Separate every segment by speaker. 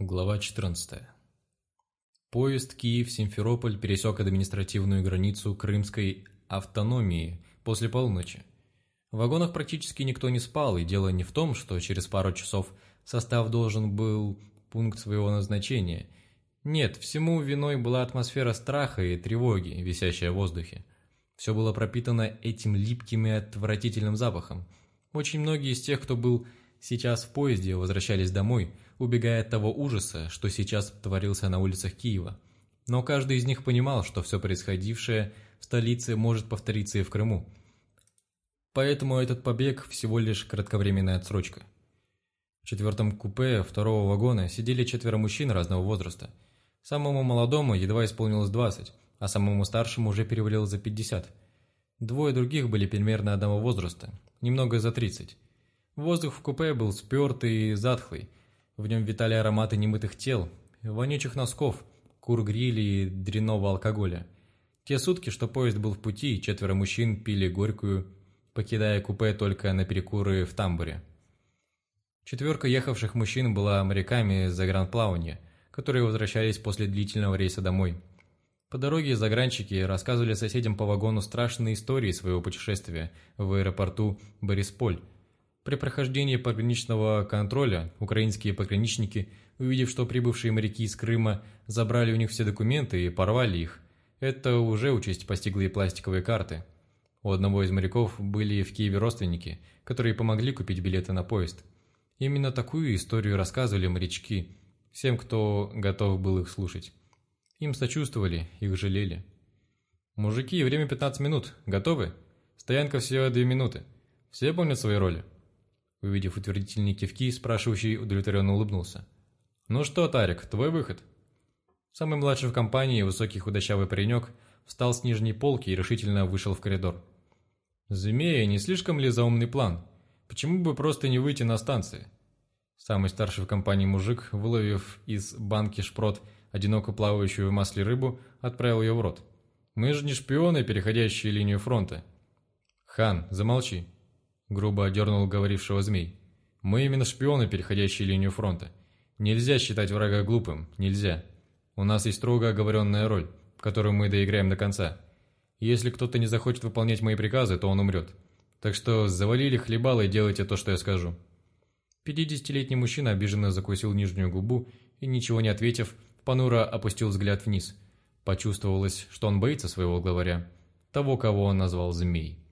Speaker 1: Глава 14. Поезд Киев-Симферополь пересек административную границу Крымской автономии после полуночи. В вагонах практически никто не спал, и дело не в том, что через пару часов состав должен был пункт своего назначения. Нет, всему виной была атмосфера страха и тревоги, висящая в воздухе. Все было пропитано этим липким и отвратительным запахом. Очень многие из тех, кто был сейчас в поезде, возвращались домой – убегая от того ужаса, что сейчас творился на улицах Киева. Но каждый из них понимал, что все происходившее в столице может повториться и в Крыму. Поэтому этот побег всего лишь кратковременная отсрочка. В четвертом купе второго вагона сидели четверо мужчин разного возраста. Самому молодому едва исполнилось 20, а самому старшему уже перевалило за 50. Двое других были примерно одного возраста, немного за 30. Воздух в купе был спертый и затхлый, в нем витали ароматы немытых тел, вонючих носков, кур-грили и дрянного алкоголя. Те сутки, что поезд был в пути, четверо мужчин пили горькую, покидая купе только на перекуры в тамбуре. Четверка ехавших мужчин была моряками загранплавания, которые возвращались после длительного рейса домой. По дороге загранщики рассказывали соседям по вагону страшные истории своего путешествия в аэропорту Борисполь, при прохождении пограничного контроля украинские пограничники, увидев, что прибывшие моряки из Крыма забрали у них все документы и порвали их, это уже участь постигла и пластиковые карты. У одного из моряков были в Киеве родственники, которые помогли купить билеты на поезд. Именно такую историю рассказывали морячки, всем, кто готов был их слушать. Им сочувствовали, их жалели. «Мужики, время 15 минут. Готовы? Стоянка всего 2 минуты. Все помнят свои роли?» Увидев утвердительные кивки, спрашивающий удовлетворенно улыбнулся. «Ну что, Тарик, твой выход?» Самый младший в компании, высокий худощавый паренек, встал с нижней полки и решительно вышел в коридор. «Змея, не слишком ли заумный план? Почему бы просто не выйти на станции?» Самый старший в компании мужик, выловив из банки шпрот одиноко плавающую в масле рыбу, отправил ее в рот. «Мы же не шпионы, переходящие линию фронта». «Хан, замолчи», грубо одернул говорившего змей. «Мы именно шпионы, переходящие линию фронта. Нельзя считать врага глупым, нельзя. У нас есть строго оговоренная роль, которую мы доиграем до конца. Если кто-то не захочет выполнять мои приказы, то он умрет. Так что завалили хлебало и делайте то, что я скажу». Пятидесятилетний мужчина обиженно закусил нижнюю губу и, ничего не ответив, понуро опустил взгляд вниз. Почувствовалось, что он боится своего главаря, того, кого он назвал змей.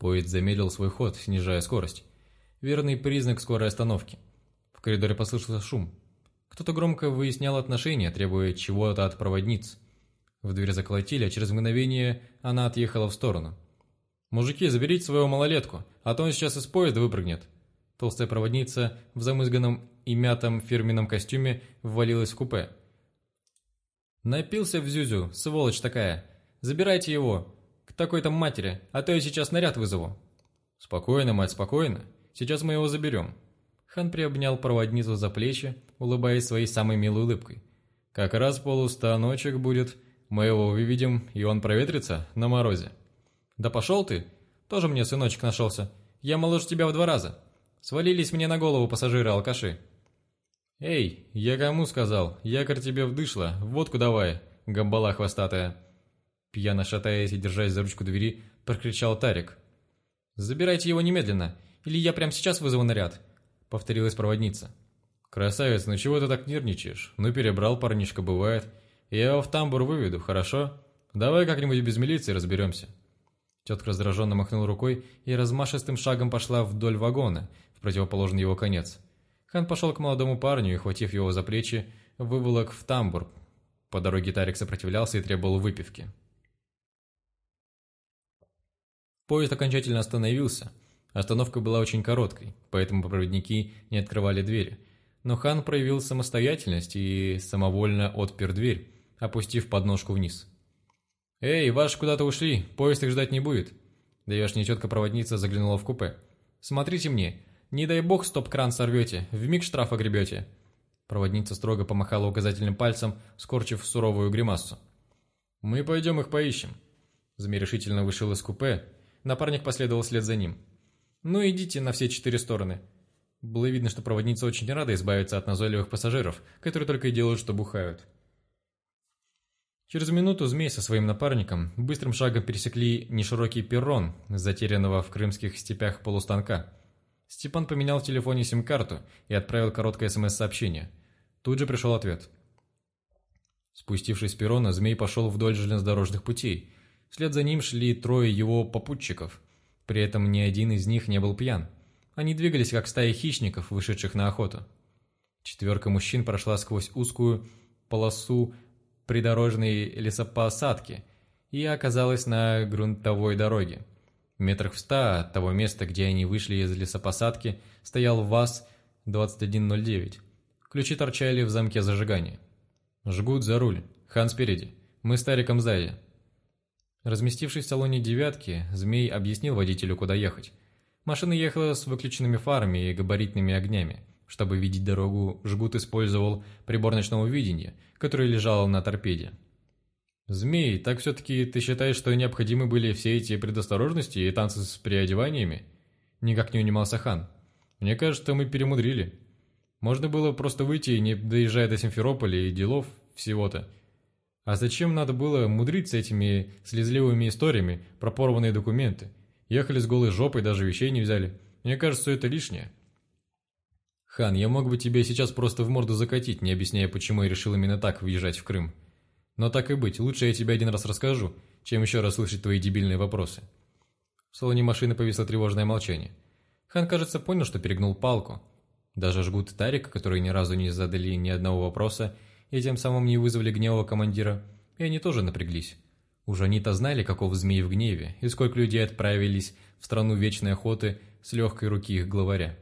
Speaker 1: Поезд замедлил свой ход, снижая скорость. Верный признак скорой остановки. В коридоре послышался шум. Кто-то громко выяснял отношения, требуя чего-то от проводниц. В дверь заколотили, а через мгновение она отъехала в сторону. «Мужики, заберите своего малолетку, а то он сейчас из поезда выпрыгнет». Толстая проводница в замызганном и мятом фирменном костюме ввалилась в купе. «Напился в Зюзю, сволочь такая! Забирайте его! Такой-то матери, а то я сейчас наряд вызову». «Спокойно, мать, спокойно. Сейчас мы его заберем». Хан приобнял проводницу за плечи, улыбаясь своей самой милой улыбкой. «Как раз полустаночек будет, мы его выведем, и он проветрится на морозе». «Да пошел ты! Тоже мне сыночек нашелся. Я моложе тебя в два раза. Свалились мне на голову пассажиры-алкаши». «Эй, я кому сказал? Якорь тебе вдышло, водку давай, гамбала хвостатая». Пьяно шатаясь и держась за ручку двери, прокричал Тарик. «Забирайте его немедленно, или я прямо сейчас вызову наряд», — повторилась проводница. «Красавец, ну чего ты так нервничаешь? Ну перебрал парнишка, бывает. Я его в тамбур выведу, хорошо? Давай как-нибудь без милиции разберемся». Тетка раздраженно махнула рукой и размашистым шагом пошла вдоль вагона, в противоположный его конец. Хан пошел к молодому парню и, хватив его за плечи, выволок в тамбур. По дороге Тарик сопротивлялся и требовал выпивки. Поезд окончательно остановился. Остановка была очень короткой, поэтому проводники не открывали двери. Но хан проявил самостоятельность и самовольно отпер дверь, опустив подножку вниз. «Эй, ваши куда-то ушли, поезд их ждать не будет». Даешняя тетка проводница заглянула в купе. «Смотрите мне, не дай бог стоп-кран сорвете, вмиг штраф огребете». Проводница строго помахала указательным пальцем, скорчив суровую гримасу. «Мы пойдем их поищем». Змей решительно вышел из купе, Напарник последовал вслед за ним. «Ну идите на все четыре стороны». Было видно, что проводница очень рада избавиться от назойливых пассажиров, которые только и делают, что бухают. Через минуту змей со своим напарником быстрым шагом пересекли неширокий перрон, затерянного в крымских степях полустанка. Степан поменял в телефоне сим-карту и отправил короткое СМС-сообщение. Тут же пришел ответ. Спустившись с перрона, змей пошел вдоль железнодорожных путей. Вслед за ним шли трое его попутчиков. При этом ни один из них не был пьян. Они двигались, как стая хищников, вышедших на охоту. Четверка мужчин прошла сквозь узкую полосу придорожной лесопосадки и оказалась на грунтовой дороге. Метрах в ста от того места, где они вышли из лесопосадки, стоял ВАЗ-2109. Ключи торчали в замке зажигания. «Жгут за руль. Хан спереди. Мы с Тариком сзади». Разместившись в салоне «девятки», Змей объяснил водителю, куда ехать. Машина ехала с выключенными фарами и габаритными огнями. Чтобы видеть дорогу, Жгут использовал прибор ночного видения, который лежал на торпеде. «Змей, так все-таки ты считаешь, что необходимы были все эти предосторожности и танцы с переодеваниями?» Никак не унимался Хан. «Мне кажется, мы перемудрили. Можно было просто выйти, не доезжая до Симферополя и делов всего-то. А зачем надо было мудрить с этими слезливыми историями про порванные документы? Ехали с голой жопой, даже вещей не взяли. Мне кажется, это лишнее. Хан, я мог бы тебе сейчас просто в морду закатить, не объясняя, почему я решил именно так въезжать в Крым. Но так и быть, лучше я тебе один раз расскажу, чем еще раз слышать твои дебильные вопросы. В салоне машины повисло тревожное молчание. Хан, кажется, понял, что перегнул палку. Даже жгут Тарика, которые ни разу не задали ни одного вопроса, и тем самым не вызвали гнева командира, и они тоже напряглись. Уже они-то знали, каков змей в гневе, и сколько людей отправились в страну вечной охоты с легкой руки их главаря.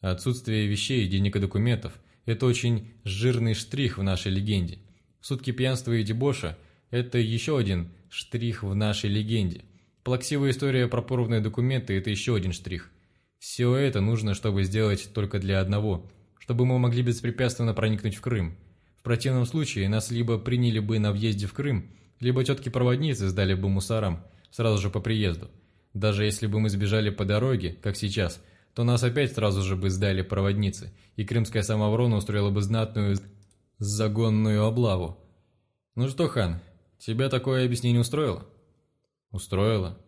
Speaker 1: Отсутствие вещей, денег и документов – это очень жирный штрих в нашей легенде. Сутки пьянства и дебоша – это еще один штрих в нашей легенде. Плаксивая история про порванные документы – это еще один штрих. Все это нужно, чтобы сделать только для одного – чтобы мы могли беспрепятственно проникнуть в Крым – в противном случае нас либо приняли бы на въезде в Крым, либо тетки-проводницы сдали бы мусорам сразу же по приезду. Даже если бы мы сбежали по дороге, как сейчас, то нас опять сразу же бы сдали проводницы, и крымская самооборона устроила бы знатную загонную облаву. Ну что, хан, тебя такое объяснение устроило? Устроило.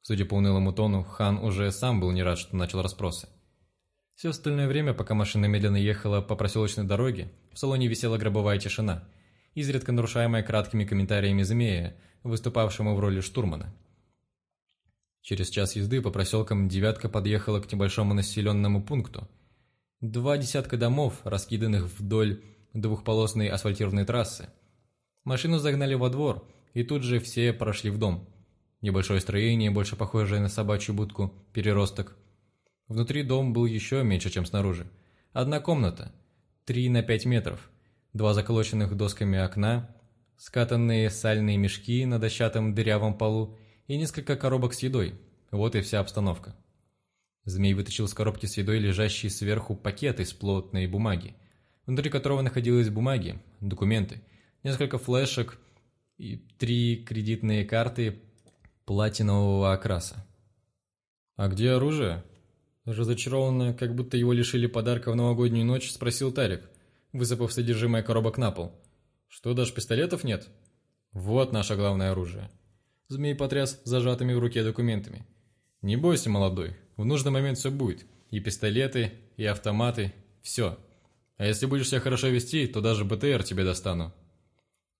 Speaker 1: Судя по унылому тону, хан уже сам был не рад, что начал расспросы. Все остальное время, пока машина медленно ехала по проселочной дороге, в салоне висела гробовая тишина, изредка нарушаемая краткими комментариями змея, выступавшему в роли штурмана. Через час езды по проселкам «девятка» подъехала к небольшому населенному пункту. Два десятка домов, раскиданных вдоль двухполосной асфальтированной трассы. Машину загнали во двор, и тут же все прошли в дом. Небольшое строение, больше похожее на собачью будку, переросток. Внутри дом был еще меньше, чем снаружи. Одна комната, 3 на 5 метров, два заколоченных досками окна, скатанные сальные мешки на дощатом дырявом полу и несколько коробок с едой. Вот и вся обстановка. Змей вытащил с коробки с едой лежащий сверху пакет из плотной бумаги, внутри которого находились бумаги, документы, несколько флешек и три кредитные карты платинового окраса. «А где оружие?» Разочарованно, как будто его лишили подарка в новогоднюю ночь, спросил Тарик, высыпав содержимое коробок на пол. «Что, даже пистолетов нет?» «Вот наше главное оружие». Змей потряс зажатыми в руке документами. «Не бойся, молодой, в нужный момент все будет. И пистолеты, и автоматы, все. А если будешь себя хорошо вести, то даже БТР тебе достану».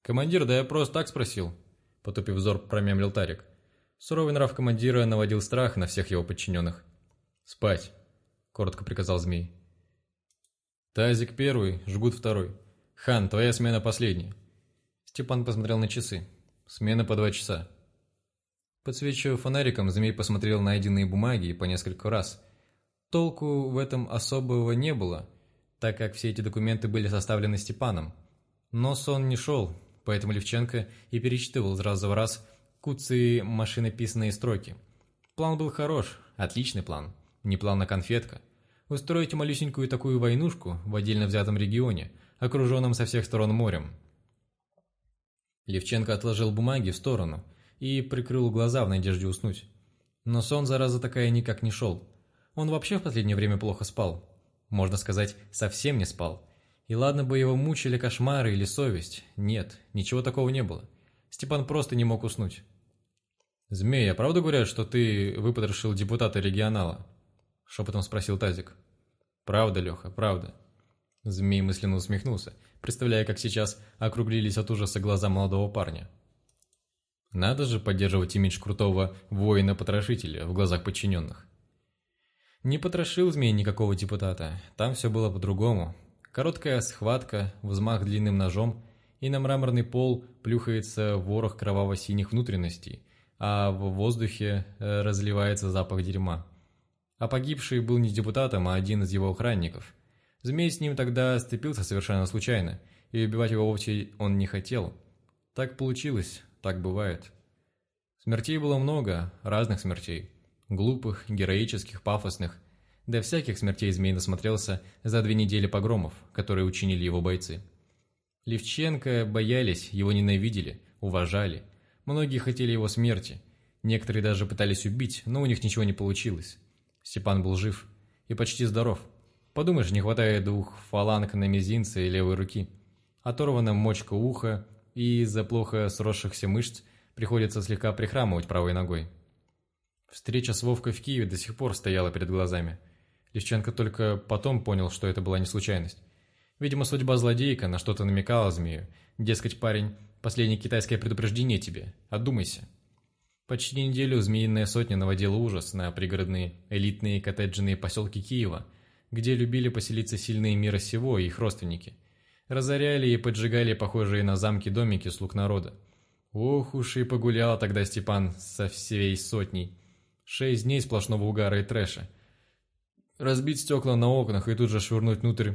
Speaker 1: «Командир, да я просто так спросил», — потупив взор, промямлил Тарик. Суровый нрав командира наводил страх на всех его подчиненных. «Спать!» – коротко приказал змей. «Тазик первый, жгут второй. Хан, твоя смена последняя». Степан посмотрел на часы. «Смена по два часа». Подсвечивая фонариком, змей посмотрел найденные бумаги по несколько раз. Толку в этом особого не было, так как все эти документы были составлены Степаном. Но сон не шел, поэтому Левченко и перечитывал раз в раз куцые машинописные строки. План был хорош, отличный план не план на конфетка. Устроить малюсенькую такую войнушку в отдельно взятом регионе, окруженном со всех сторон морем. Левченко отложил бумаги в сторону и прикрыл глаза в надежде уснуть. Но сон, зараза такая, никак не шел. Он вообще в последнее время плохо спал. Можно сказать, совсем не спал. И ладно бы его мучили кошмары или совесть. Нет, ничего такого не было. Степан просто не мог уснуть. «Змей, а правда говорят, что ты выпотрошил депутата регионала?» Шепотом спросил Тазик. «Правда, Леха, правда». Змей мысленно усмехнулся, представляя, как сейчас округлились от ужаса глаза молодого парня. Надо же поддерживать имидж крутого воина-потрошителя в глазах подчиненных. Не потрошил змей никакого депутата, там все было по-другому. Короткая схватка, взмах длинным ножом, и на мраморный пол плюхается ворох кроваво-синих внутренностей, а в воздухе э, разливается запах дерьма. А погибший был не депутатом, а один из его охранников. Змей с ним тогда сцепился совершенно случайно, и убивать его вовсе он не хотел. Так получилось, так бывает. Смертей было много, разных смертей. Глупых, героических, пафосных. Да всяких смертей змей насмотрелся за две недели погромов, которые учинили его бойцы. Левченко боялись, его ненавидели, уважали. Многие хотели его смерти. Некоторые даже пытались убить, но у них ничего не получилось. Степан был жив и почти здоров. Подумаешь, не хватает двух фаланг на мизинце и левой руки. Оторвана мочка уха, и из-за плохо сросшихся мышц приходится слегка прихрамывать правой ногой. Встреча с Вовкой в Киеве до сих пор стояла перед глазами. Левченко только потом понял, что это была не случайность. Видимо, судьба злодейка на что-то намекала змею. Дескать, парень, последнее китайское предупреждение тебе. Отдумайся. Почти неделю змеиная сотня наводила ужас на пригородные элитные коттеджные поселки Киева, где любили поселиться сильные мира сего и их родственники. Разоряли и поджигали похожие на замки домики слуг народа. Ох уж и погулял тогда Степан со всей сотней. Шесть дней сплошного угара и трэша. Разбить стекла на окнах и тут же швырнуть внутрь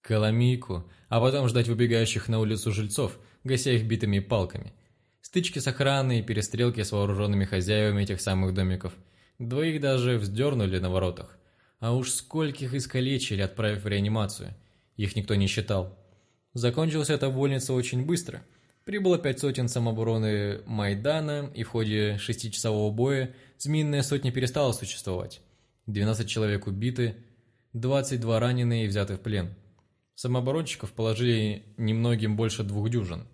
Speaker 1: коломийку, а потом ждать выбегающих на улицу жильцов, гася их битыми палками. Стычки с охраной и перестрелки с вооруженными хозяевами этих самых домиков. Двоих даже вздернули на воротах. А уж скольких искалечили, отправив в реанимацию – их никто не считал. Закончилась эта вольница очень быстро. Прибыло пять сотен самообороны Майдана, и в ходе шестичасового боя Змеиная сотня перестала существовать. 12 человек убиты, 22 ранены и взяты в плен. Самооборонщиков положили немногим больше двух дюжин.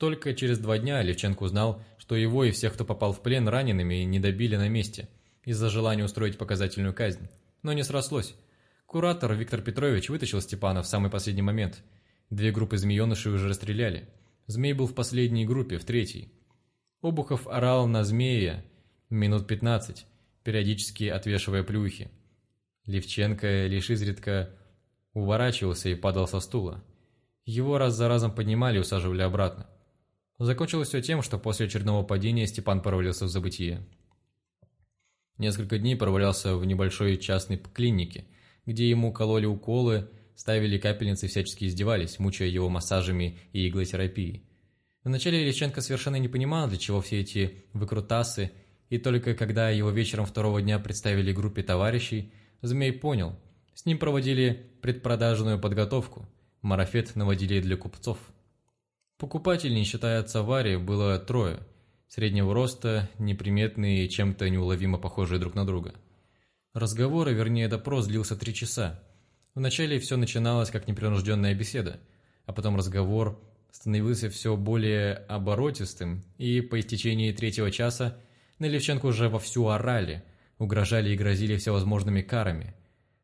Speaker 1: Только через два дня Левченко узнал, что его и всех, кто попал в плен ранеными, не добили на месте из-за желания устроить показательную казнь. Но не срослось. Куратор Виктор Петрович вытащил Степана в самый последний момент. Две группы змеенышей уже расстреляли. Змей был в последней группе, в третьей. Обухов орал на змея минут пятнадцать, периодически отвешивая плюхи. Левченко лишь изредка уворачивался и падал со стула. Его раз за разом поднимали и усаживали обратно. Закончилось все тем, что после очередного падения Степан провалился в забытие. Несколько дней провалялся в небольшой частной клинике – где ему кололи уколы, ставили капельницы и всячески издевались, мучая его массажами и иглотерапией. Вначале Ильиченко совершенно не понимал, для чего все эти выкрутасы, и только когда его вечером второго дня представили группе товарищей, Змей понял, с ним проводили предпродажную подготовку, марафет наводили для купцов. Покупателей, считая отца Вари, было трое, среднего роста, неприметные и чем-то неуловимо похожие друг на друга – Разговор, а вернее допрос, длился три часа. Вначале все начиналось как непринужденная беседа, а потом разговор становился все более оборотистым, и по истечении третьего часа на Левченко уже вовсю орали, угрожали и грозили всевозможными карами.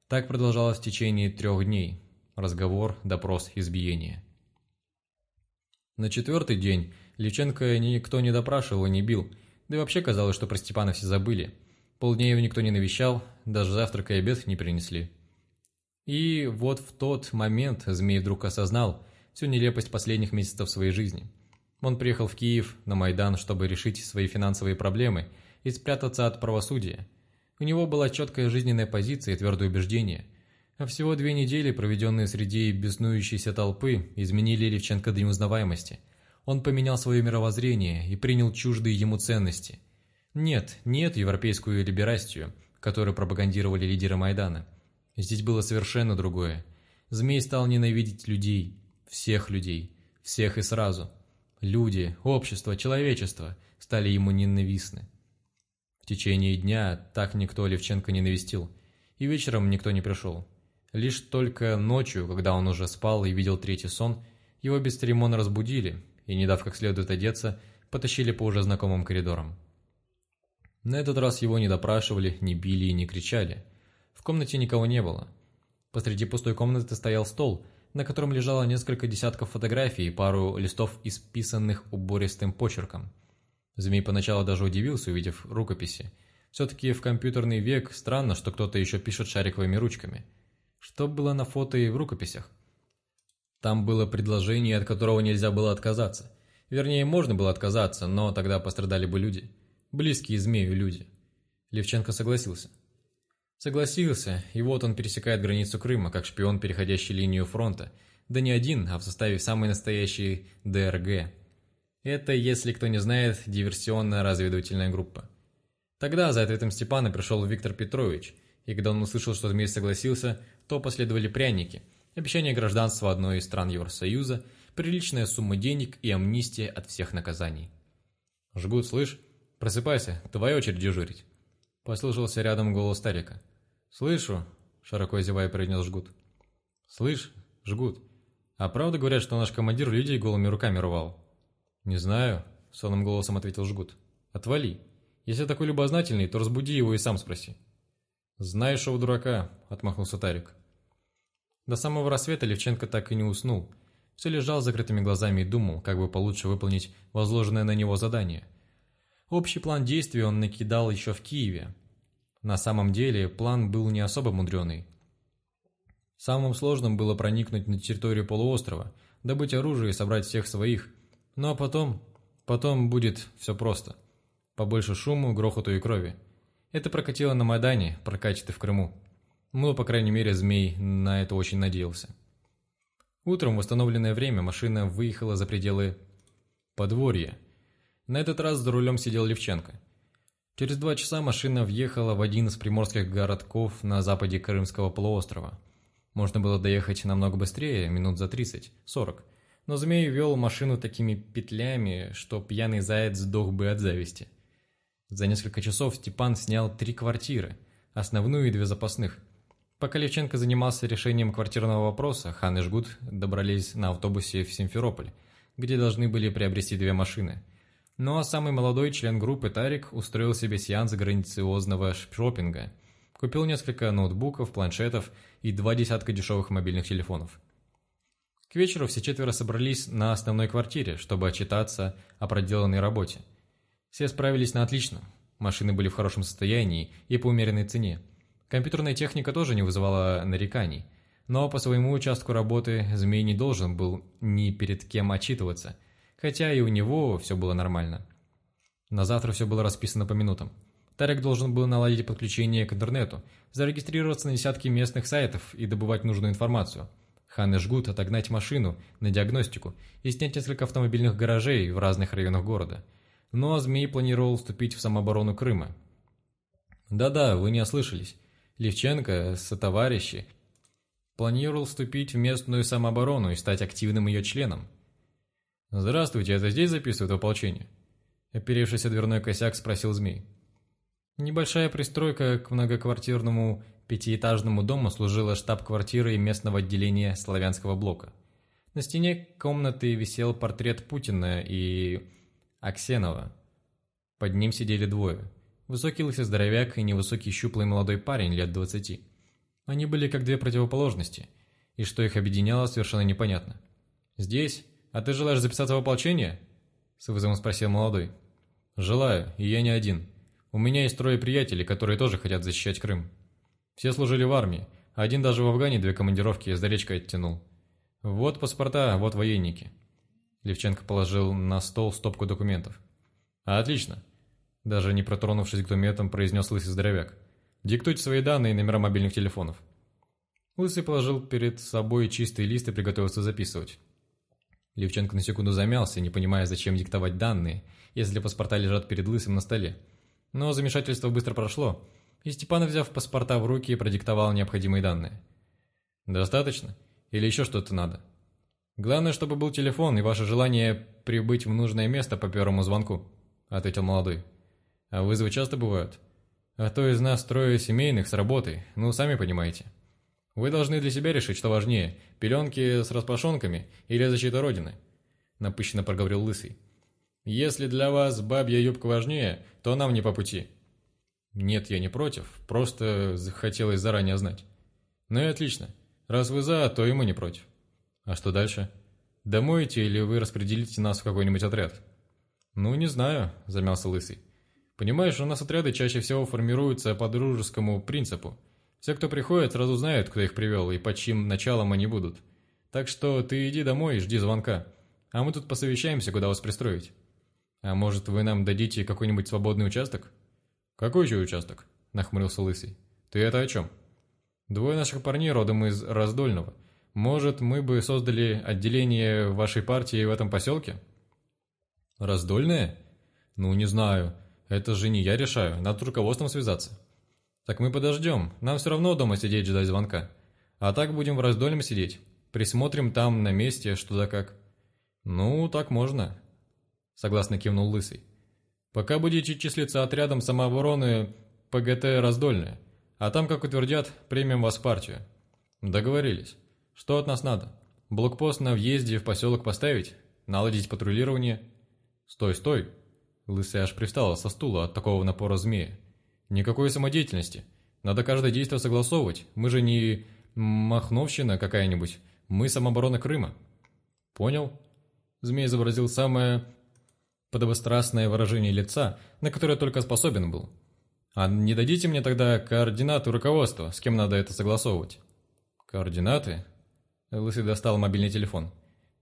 Speaker 1: Так продолжалось в течение трех дней. Разговор, допрос, избиение. На четвертый день Левченко никто не допрашивал и не бил, да и вообще казалось, что про Степана все забыли – Полдня его никто не навещал, даже завтрак и обед не принесли. И вот в тот момент Змей вдруг осознал всю нелепость последних месяцев своей жизни. Он приехал в Киев на Майдан, чтобы решить свои финансовые проблемы и спрятаться от правосудия. У него была четкая жизненная позиция и твердое убеждение. А всего две недели, проведенные среди беснующейся толпы, изменили Левченко до неузнаваемости. Он поменял свое мировоззрение и принял чуждые ему ценности – нет, нет европейскую либерастию, которую пропагандировали лидеры Майдана. Здесь было совершенно другое. Змей стал ненавидеть людей, всех людей, всех и сразу. Люди, общество, человечество стали ему ненавистны. В течение дня так никто Левченко не навестил, и вечером никто не пришел. Лишь только ночью, когда он уже спал и видел третий сон, его бесцеремонно разбудили и, не дав как следует одеться, потащили по уже знакомым коридорам. На этот раз его не допрашивали, не били и не кричали. В комнате никого не было. Посреди пустой комнаты стоял стол, на котором лежало несколько десятков фотографий и пару листов, исписанных убористым почерком. Змей поначалу даже удивился, увидев рукописи. Все-таки в компьютерный век странно, что кто-то еще пишет шариковыми ручками. Что было на фото и в рукописях? Там было предложение, от которого нельзя было отказаться. Вернее, можно было отказаться, но тогда пострадали бы люди. Близкие змею люди. Левченко согласился. Согласился, и вот он пересекает границу Крыма, как шпион, переходящий линию фронта. Да не один, а в составе самой настоящей ДРГ. Это, если кто не знает, диверсионная разведывательная группа. Тогда за ответом Степана пришел Виктор Петрович, и когда он услышал, что Змей согласился, то последовали пряники, обещание гражданства одной из стран Евросоюза, приличная сумма денег и амнистия от всех наказаний. «Жгут, слышь? Просыпайся, твоя очередь дежурить!» Послышался рядом голос старика. «Слышу», — широко зевая произнес Жгут. «Слышь, Жгут, а правда говорят, что наш командир людей голыми руками рвал?» «Не знаю», — сонным голосом ответил Жгут. «Отвали. Если такой любознательный, то разбуди его и сам спроси». «Знаешь, что у дурака», — отмахнулся Тарик. До самого рассвета Левченко так и не уснул. Все лежал с закрытыми глазами и думал, как бы получше выполнить возложенное на него задание. Общий план действий он накидал еще в Киеве. На самом деле, план был не особо мудреный. Самым сложным было проникнуть на территорию полуострова, добыть оружие и собрать всех своих, ну а потом... Потом будет все просто. Побольше шуму, грохоту и крови. Это прокатило на Майдане, прокатит и в Крыму. Ну, по крайней мере, Змей на это очень надеялся. Утром в восстановленное время машина выехала за пределы подворья. На этот раз за рулем сидел Левченко. Через два часа машина въехала в один из приморских городков на западе Крымского полуострова. Можно было доехать намного быстрее, минут за 30-40 но змей вел машину такими петлями, что пьяный заяц сдох бы от зависти. За несколько часов Степан снял три квартиры, основную и две запасных. Пока Левченко занимался решением квартирного вопроса, Хан и Жгут добрались на автобусе в Симферополь, где должны были приобрести две машины. Ну а самый молодой член группы Тарик устроил себе сеанс границиозного шопинга. Купил несколько ноутбуков, планшетов и два десятка дешевых мобильных телефонов. К вечеру все четверо собрались на основной квартире, чтобы отчитаться о проделанной работе. Все справились на отлично. Машины были в хорошем состоянии и по умеренной цене. Компьютерная техника тоже не вызывала нареканий. Но по своему участку работы Змей не должен был ни перед кем отчитываться, хотя и у него все было нормально. На завтра все было расписано по минутам. Тарик должен был наладить подключение к интернету, зарегистрироваться на десятки местных сайтов и добывать нужную информацию – Хан и Жгут отогнать машину на диагностику и снять несколько автомобильных гаражей в разных районах города. А Змей планировал вступить в самооборону Крыма. Да-да, вы не ослышались. Левченко, сотоварищи, планировал вступить в местную самооборону и стать активным ее членом. «Здравствуйте, это здесь записывают ополчение?» Оперевшийся дверной косяк спросил Змей. Небольшая пристройка к многоквартирному пятиэтажному дому служила штаб-квартирой местного отделения славянского блока. На стене комнаты висел портрет Путина и Аксенова. Под ним сидели двое. Высокий лысый здоровяк и невысокий щуплый молодой парень лет двадцати. Они были как две противоположности, и что их объединяло, совершенно непонятно. «Здесь? А ты желаешь записаться в ополчение?» С вызовом спросил молодой. «Желаю, и я не один. У меня есть трое приятелей, которые тоже хотят защищать Крым. Все служили в армии, один даже в Афгане две командировки за речкой оттянул. Вот паспорта, вот военники. Левченко положил на стол стопку документов. «Отлично!» Даже не протронувшись к документам, произнес лысый здоровяк. «Диктуйте свои данные и номера мобильных телефонов». Лысый положил перед собой чистый лист и приготовился записывать. Левченко на секунду замялся, не понимая, зачем диктовать данные, если паспорта лежат перед Лысым на столе. Но замешательство быстро прошло, и Степан, взяв паспорта в руки, продиктовал необходимые данные. «Достаточно? Или еще что-то надо?» «Главное, чтобы был телефон и ваше желание прибыть в нужное место по первому звонку», — ответил молодой. А вызовы часто бывают? А то из нас трое семейных с работой, ну, сами понимаете. Вы должны для себя решить, что важнее, пеленки с распашонками или защита Родины. Напыщенно проговорил Лысый. Если для вас бабья юбка важнее, то нам не по пути. Нет, я не против, просто захотелось заранее знать. Ну и отлично. Раз вы за, то и мы не против. А что дальше? Домоете или вы распределите нас в какой-нибудь отряд? Ну, не знаю, замялся Лысый. Понимаешь, у нас отряды чаще всего формируются по дружескому принципу. Все, кто приходит, сразу знают, кто их привел и под чьим началом они будут. Так что ты иди домой и жди звонка. А мы тут посовещаемся, куда вас пристроить. А может, вы нам дадите какой-нибудь свободный участок? Какой же участок? Нахмурился Лысый. Ты это о чем? Двое наших парней родом из Раздольного. Может, мы бы создали отделение вашей партии в этом поселке? Раздольное? Ну, не знаю. Это же не я решаю, надо с руководством связаться. Так мы подождем, нам все равно дома сидеть ждать звонка. А так будем в раздольном сидеть. Присмотрим там на месте, что да как. Ну, так можно. Согласно кивнул Лысый. Пока будете числиться отрядом самообороны ПГТ «Раздольное», а там, как утвердят, примем вас в партию. Договорились. Что от нас надо? Блокпост на въезде в поселок поставить? Наладить патрулирование? Стой, стой. Лысый аж привстала со стула от такого напора змея. «Никакой самодеятельности. Надо каждое действие согласовывать. Мы же не махновщина какая-нибудь. Мы самооборона Крыма». «Понял?» Змей изобразил самое подобострастное выражение лица, на которое только способен был. «А не дадите мне тогда координаты руководства, с кем надо это согласовывать?» «Координаты?» Лысый достал мобильный телефон.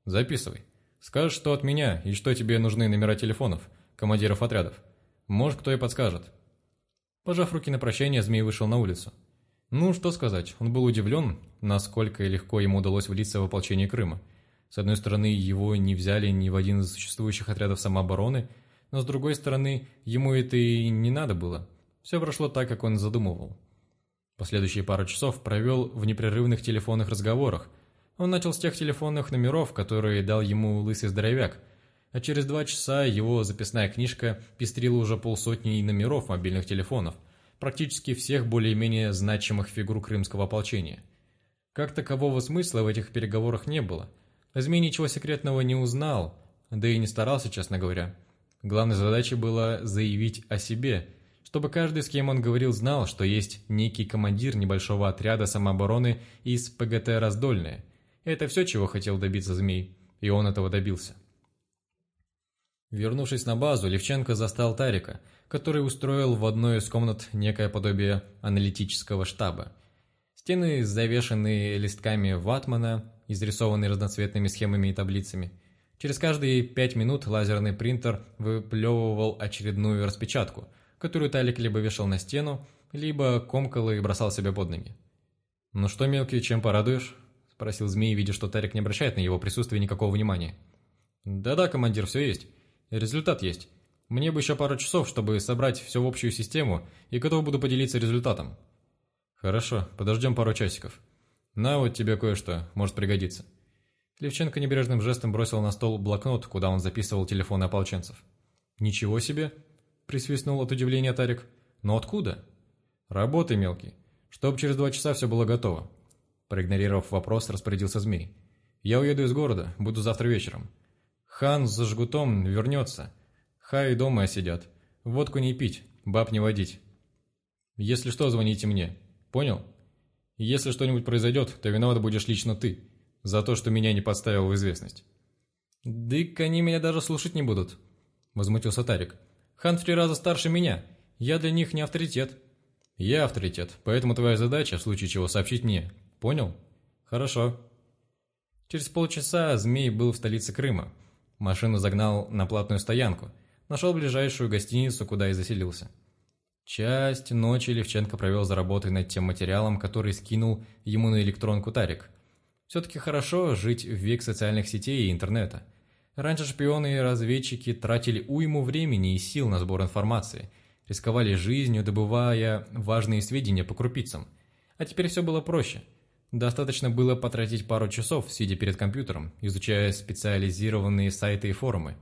Speaker 1: «Записывай. Скажешь, что от меня и что тебе нужны номера телефонов командиров отрядов. Может, кто и подскажет. Пожав руки на прощание, змей вышел на улицу. Ну, что сказать, он был удивлен, насколько легко ему удалось влиться в ополчение Крыма. С одной стороны, его не взяли ни в один из существующих отрядов самообороны, но с другой стороны, ему это и не надо было. Все прошло так, как он задумывал. Последующие пару часов провел в непрерывных телефонных разговорах. Он начал с тех телефонных номеров, которые дал ему лысый здоровяк – а через два часа его записная книжка пестрила уже полсотни номеров мобильных телефонов, практически всех более-менее значимых фигур крымского ополчения. Как такового смысла в этих переговорах не было. Змей ничего секретного не узнал, да и не старался, честно говоря. Главной задачей было заявить о себе, чтобы каждый, с кем он говорил, знал, что есть некий командир небольшого отряда самообороны из ПГТ «Раздольное». Это все, чего хотел добиться Змей, и он этого добился. Вернувшись на базу, Левченко застал Тарика, который устроил в одной из комнат некое подобие аналитического штаба. Стены завешены листками ватмана, изрисованные разноцветными схемами и таблицами. Через каждые пять минут лазерный принтер выплевывал очередную распечатку, которую Талик либо вешал на стену, либо комкал и бросал себе под ноги. «Ну что, мелкий, чем порадуешь?» – спросил Змей, видя, что Тарик не обращает на его присутствие никакого внимания. «Да-да, командир, все есть. Результат есть. Мне бы еще пару часов, чтобы собрать все в общую систему, и готов буду поделиться результатом. Хорошо, подождем пару часиков. На вот тебе кое-что, может пригодиться. Левченко небрежным жестом бросил на стол блокнот, куда он записывал телефоны ополченцев. «Ничего себе!» – присвистнул от удивления Тарик. «Но откуда?» «Работай, мелкий, чтоб через два часа все было готово». Проигнорировав вопрос, распорядился Змей. «Я уеду из города, буду завтра вечером. Хан за жгутом вернется. Хай дома сидят. Водку не пить, баб не водить. Если что, звоните мне. Понял? Если что-нибудь произойдет, то виноват будешь лично ты. За то, что меня не подставил в известность. «Дык, они меня даже слушать не будут», — возмутился Тарик. «Хан в три раза старше меня. Я для них не авторитет». «Я авторитет, поэтому твоя задача, в случае чего, сообщить мне. Понял?» «Хорошо». Через полчаса Змей был в столице Крыма, Машину загнал на платную стоянку, нашел ближайшую гостиницу, куда и заселился. Часть ночи Левченко провел за работой над тем материалом, который скинул ему на электронку Тарик. Все-таки хорошо жить в век социальных сетей и интернета. Раньше шпионы и разведчики тратили уйму времени и сил на сбор информации, рисковали жизнью, добывая важные сведения по крупицам. А теперь все было проще – Достаточно было потратить пару часов, сидя перед компьютером, изучая специализированные сайты и форумы.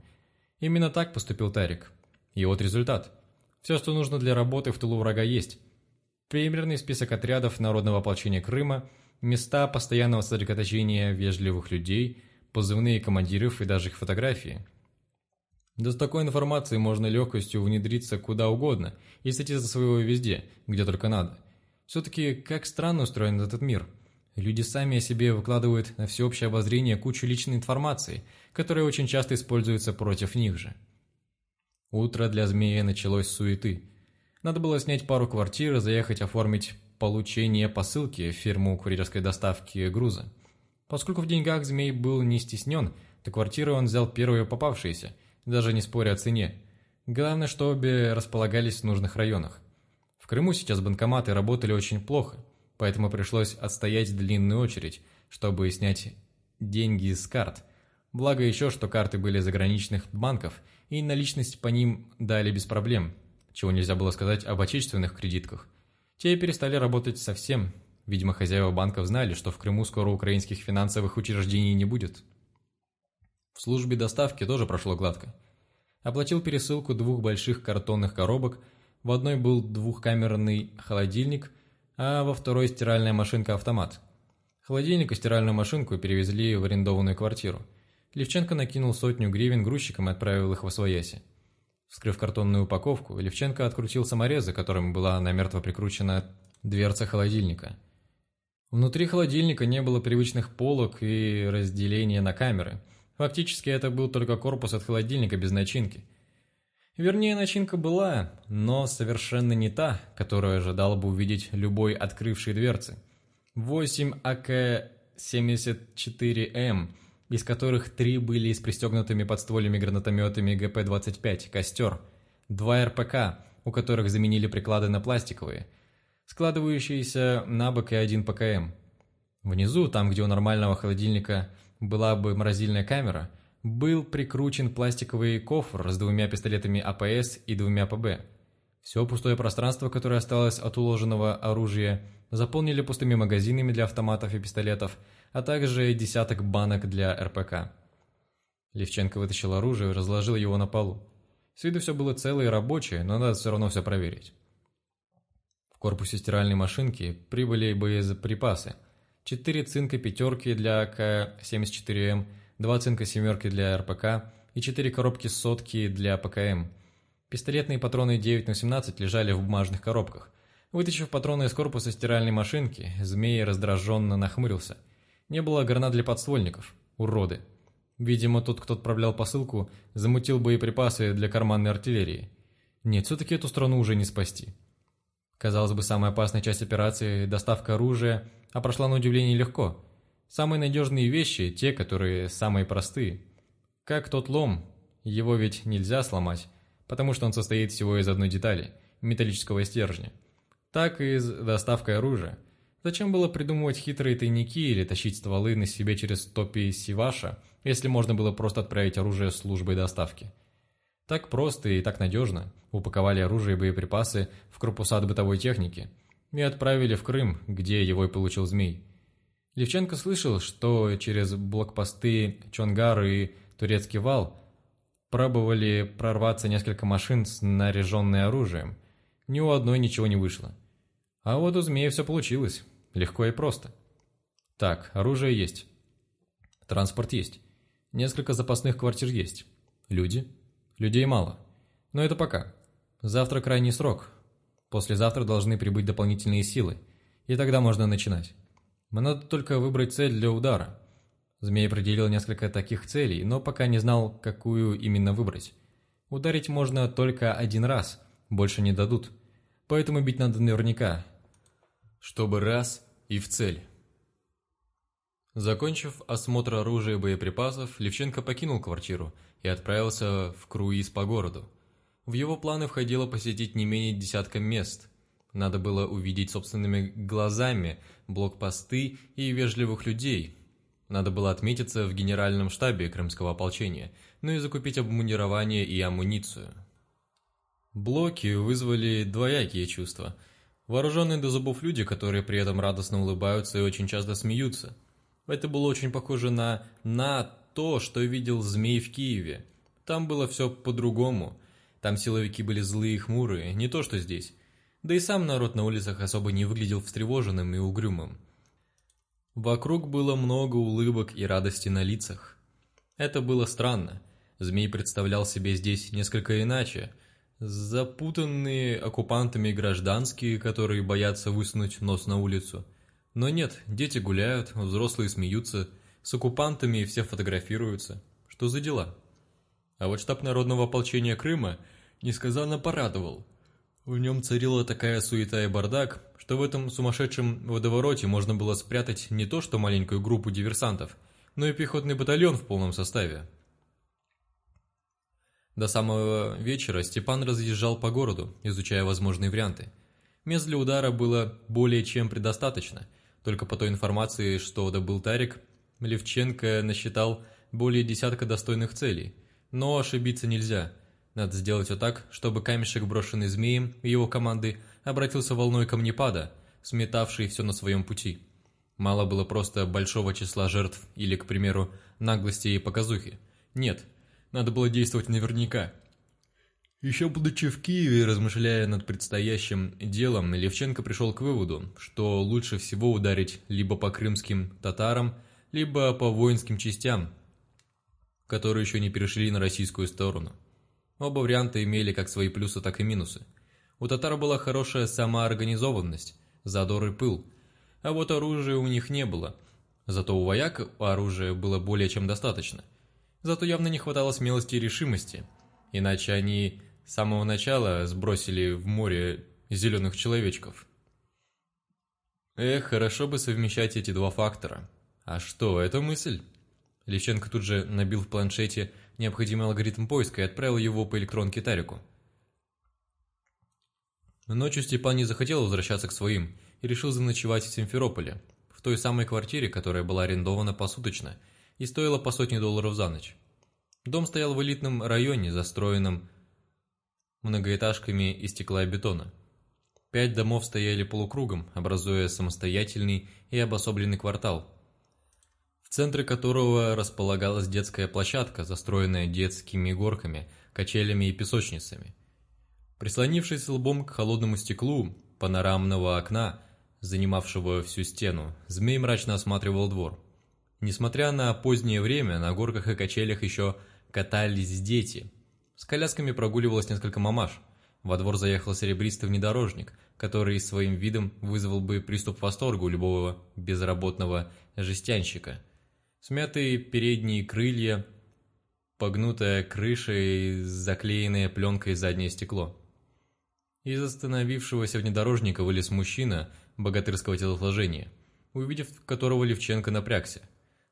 Speaker 1: Именно так поступил Тарик. И вот результат. Все, что нужно для работы в тылу врага есть. Примерный список отрядов народного ополчения Крыма, места постоянного сосредоточения вежливых людей, позывные командиров и даже их фотографии. Да с такой информацией можно легкостью внедриться куда угодно и сойти за своего везде, где только надо. Все-таки как странно устроен этот мир. Люди сами о себе выкладывают на всеобщее обозрение кучу личной информации, которая очень часто используется против них же. Утро для змея началось с суеты. Надо было снять пару квартир, заехать оформить получение посылки в фирму курьерской доставки груза. Поскольку в деньгах змей был не стеснен, то квартиры он взял первые попавшиеся, даже не споря о цене. Главное, что обе располагались в нужных районах. В Крыму сейчас банкоматы работали очень плохо, поэтому пришлось отстоять длинную очередь, чтобы снять деньги с карт. Благо еще, что карты были заграничных банков, и наличность по ним дали без проблем, чего нельзя было сказать об отечественных кредитках. Те перестали работать совсем. Видимо, хозяева банков знали, что в Крыму скоро украинских финансовых учреждений не будет. В службе доставки тоже прошло гладко. Оплатил пересылку двух больших картонных коробок – в одной был двухкамерный холодильник, а во второй стиральная машинка-автомат. Холодильник и стиральную машинку перевезли в арендованную квартиру. Левченко накинул сотню гривен грузчикам и отправил их в освояси. Вскрыв картонную упаковку, Левченко открутил саморезы, которым была намертво прикручена дверца холодильника. Внутри холодильника не было привычных полок и разделения на камеры. Фактически это был только корпус от холодильника без начинки – Вернее, начинка была, но совершенно не та, которую ожидал бы увидеть любой открывший дверцы. 8 АК-74М, из которых три были с пристегнутыми подствольными гранатометами ГП-25 «Костер», два РПК, у которых заменили приклады на пластиковые, складывающиеся на бок и один ПКМ. Внизу, там, где у нормального холодильника была бы морозильная камера – был прикручен пластиковый кофр с двумя пистолетами АПС и двумя ПБ. Все пустое пространство, которое осталось от уложенного оружия, заполнили пустыми магазинами для автоматов и пистолетов, а также десяток банок для РПК. Левченко вытащил оружие и разложил его на полу. С виду все было целое и рабочее, но надо все равно все проверить. В корпусе стиральной машинки прибыли боезаприпасы. Четыре цинка пятерки для К-74М – два цинка семерки для РПК и четыре коробки сотки для ПКМ. Пистолетные патроны 9 на 17 лежали в бумажных коробках. Вытащив патроны из корпуса стиральной машинки, змей раздраженно нахмурился. Не было гранат для подствольников. Уроды. Видимо, тот, кто отправлял посылку, замутил боеприпасы для карманной артиллерии. Нет, все-таки эту страну уже не спасти. Казалось бы, самая опасная часть операции – доставка оружия, а прошла на удивление легко – Самые надежные вещи – те, которые самые простые. Как тот лом, его ведь нельзя сломать, потому что он состоит всего из одной детали – металлического стержня. Так и с доставкой оружия. Зачем было придумывать хитрые тайники или тащить стволы на себе через топи Сиваша, если можно было просто отправить оружие службой доставки? Так просто и так надежно упаковали оружие и боеприпасы в корпуса от бытовой техники и отправили в Крым, где его и получил змей – Левченко слышал, что через блокпосты Чонгар и Турецкий вал пробовали прорваться несколько машин, снаряженные оружием. Ни у одной ничего не вышло. А вот у змея все получилось. Легко и просто. Так, оружие есть. Транспорт есть. Несколько запасных квартир есть. Люди? Людей мало. Но это пока. Завтра крайний срок. Послезавтра должны прибыть дополнительные силы. И тогда можно начинать. Надо только выбрать цель для удара. Змей определил несколько таких целей, но пока не знал, какую именно выбрать. Ударить можно только один раз, больше не дадут. Поэтому бить надо наверняка, чтобы раз и в цель. Закончив осмотр оружия и боеприпасов, Левченко покинул квартиру и отправился в круиз по городу. В его планы входило посетить не менее десятка мест – надо было увидеть собственными глазами блокпосты и вежливых людей. Надо было отметиться в генеральном штабе Крымского ополчения, ну и закупить обмундирование и амуницию. Блоки вызвали двоякие чувства. Вооруженные до зубов люди, которые при этом радостно улыбаются и очень часто смеются. Это было очень похоже на «на» то, что видел змей в Киеве. Там было все по-другому. Там силовики были злые и хмурые, не то что здесь. Да и сам народ на улицах особо не выглядел встревоженным и угрюмым. Вокруг было много улыбок и радости на лицах. Это было странно. Змей представлял себе здесь несколько иначе. Запутанные оккупантами гражданские, которые боятся высунуть нос на улицу. Но нет, дети гуляют, взрослые смеются, с оккупантами все фотографируются. Что за дела? А вот штаб народного ополчения Крыма несказанно порадовал. В нем царила такая суета и бардак, что в этом сумасшедшем водовороте можно было спрятать не то что маленькую группу диверсантов, но и пехотный батальон в полном составе. До самого вечера Степан разъезжал по городу, изучая возможные варианты. Мест для удара было более чем предостаточно, только по той информации, что добыл Тарик, Левченко насчитал более десятка достойных целей, но ошибиться нельзя. Надо сделать все так, чтобы камешек, брошенный змеем и его команды, обратился волной камнепада, сметавший все на своем пути. Мало было просто большого числа жертв или, к примеру, наглости и показухи. Нет, надо было действовать наверняка. Еще будучи в Киеве, размышляя над предстоящим делом, Левченко пришел к выводу, что лучше всего ударить либо по крымским татарам, либо по воинским частям, которые еще не перешли на российскую сторону. Оба варианта имели как свои плюсы, так и минусы. У татар была хорошая самоорганизованность, задор и пыл, а вот оружия у них не было. Зато у вояк оружия было более чем достаточно. Зато явно не хватало смелости и решимости, иначе они с самого начала сбросили в море зеленых человечков. Эх, хорошо бы совмещать эти два фактора. А что, это мысль? Лещенко тут же набил в планшете необходимый алгоритм поиска и отправил его по электронке Тарику. Ночью Степан не захотел возвращаться к своим и решил заночевать в Симферополе, в той самой квартире, которая была арендована посуточно и стоила по сотне долларов за ночь. Дом стоял в элитном районе, застроенном многоэтажками из стекла и бетона. Пять домов стояли полукругом, образуя самостоятельный и обособленный квартал, центре которого располагалась детская площадка, застроенная детскими горками, качелями и песочницами. Прислонившись лбом к холодному стеклу панорамного окна, занимавшего всю стену, змей мрачно осматривал двор. Несмотря на позднее время, на горках и качелях еще катались дети. С колясками прогуливалось несколько мамаш. Во двор заехал серебристый внедорожник, который своим видом вызвал бы приступ восторга у любого безработного жестянщика. Смятые передние крылья, погнутая крыша и заклеенное пленкой заднее стекло. Из остановившегося внедорожника вылез мужчина богатырского телосложения, увидев которого Левченко напрягся.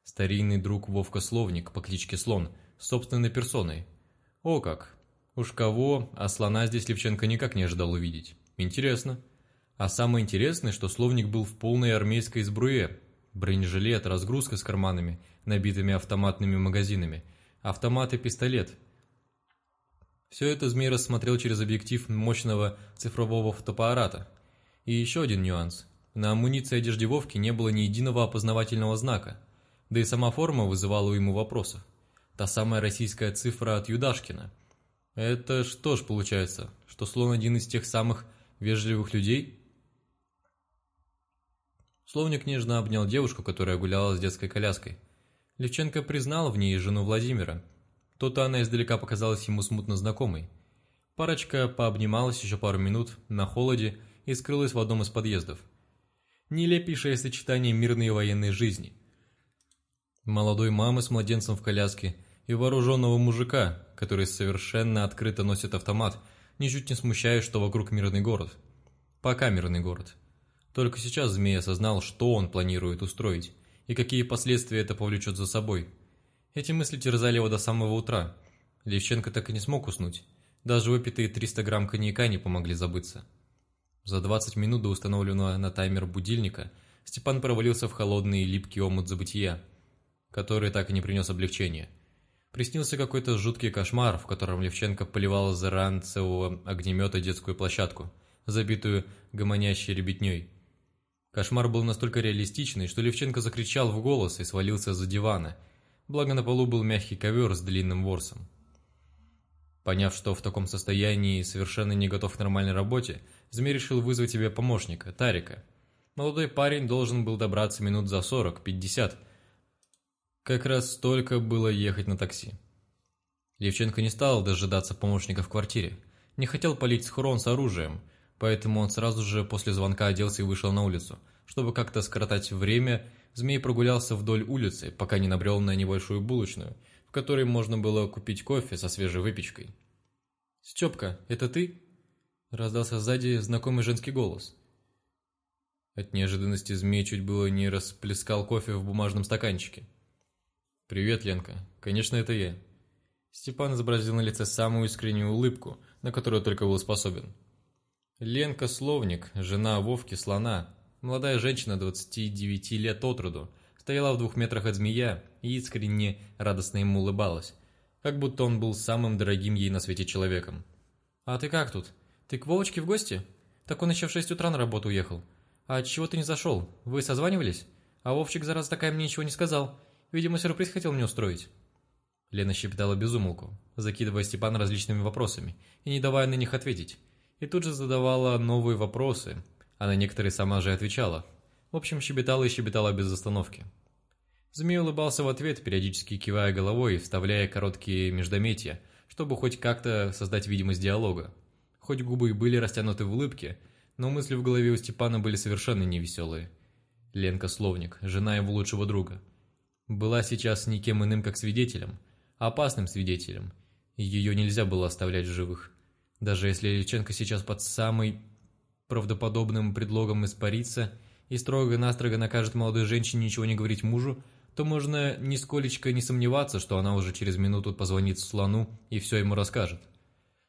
Speaker 1: Старинный друг Вовка Словник по кличке Слон – собственной персоной. О как! Уж кого, а слона здесь Левченко никак не ожидал увидеть. Интересно. А самое интересное, что словник был в полной армейской сбруе. Бронежилет, разгрузка с карманами, набитыми автоматными магазинами, автомат и пистолет. Все это Змей рассмотрел через объектив мощного цифрового фотоаппарата. И еще один нюанс. На амуниции одежде Вовки не было ни единого опознавательного знака, да и сама форма вызывала у ему вопросов. Та самая российская цифра от Юдашкина. Это что ж получается, что слон один из тех самых вежливых людей? Словник нежно обнял девушку, которая гуляла с детской коляской. Левченко признал в ней жену Владимира. То-то она издалека показалась ему смутно знакомой. Парочка пообнималась еще пару минут на холоде и скрылась в одном из подъездов. Нелепейшее сочетание мирной и военной жизни. Молодой мамы с младенцем в коляске – и вооруженного мужика, который совершенно открыто носит автомат, ничуть не смущаясь, что вокруг мирный город. Пока мирный город. Только сейчас Змей осознал, что он планирует устроить, и какие последствия это повлечет за собой. Эти мысли терзали его до самого утра. Левченко так и не смог уснуть. Даже выпитые 300 грамм коньяка не помогли забыться. За 20 минут до установленного на таймер будильника Степан провалился в холодный и липкий омут забытия, который так и не принес облегчения – Приснился какой-то жуткий кошмар, в котором Левченко поливал из ранцевого огнемета детскую площадку, забитую гомонящей ребятней. Кошмар был настолько реалистичный, что Левченко закричал в голос и свалился за дивана, благо на полу был мягкий ковер с длинным ворсом. Поняв, что в таком состоянии совершенно не готов к нормальной работе, Змей решил вызвать себе помощника, Тарика. Молодой парень должен был добраться минут за 40-50. Как раз столько было ехать на такси. Левченко не стал дожидаться помощника в квартире. Не хотел палить схрон с оружием, поэтому он сразу же после звонка оделся и вышел на улицу. Чтобы как-то скоротать время, Змей прогулялся вдоль улицы, пока не набрел на небольшую булочную, в которой можно было купить кофе со свежей выпечкой. «Степка, это ты?» Раздался сзади знакомый женский голос. От неожиданности Змей чуть было не расплескал кофе в бумажном стаканчике. «Привет, Ленка. Конечно, это я». Степан изобразил на лице самую искреннюю улыбку, на которую только был способен. Ленка Словник, жена Вовки Слона, молодая женщина 29 лет от роду, стояла в двух метрах от змея и искренне радостно ему улыбалась, как будто он был самым дорогим ей на свете человеком. «А ты как тут? Ты к Вовочке в гости? Так он еще в шесть утра на работу уехал. А чего ты не зашел? Вы созванивались? А Вовчик, зараза такая, мне ничего не сказал. Видимо, сюрприз хотел мне устроить». Лена щебетала безумолку, закидывая Степана различными вопросами и не давая на них ответить. И тут же задавала новые вопросы, а на некоторые сама же отвечала. В общем, щебетала и щебетала без остановки. Змей улыбался в ответ, периодически кивая головой и вставляя короткие междометия, чтобы хоть как-то создать видимость диалога. Хоть губы и были растянуты в улыбке, но мысли в голове у Степана были совершенно невеселые. Ленка Словник, жена его лучшего друга, была сейчас никем иным, как свидетелем – опасным свидетелем. Ее нельзя было оставлять в живых. Даже если Ильченко сейчас под самый правдоподобным предлогом испарится и строго-настрого накажет молодой женщине ничего не говорить мужу, то можно нисколечко не сомневаться, что она уже через минуту позвонит слону и все ему расскажет.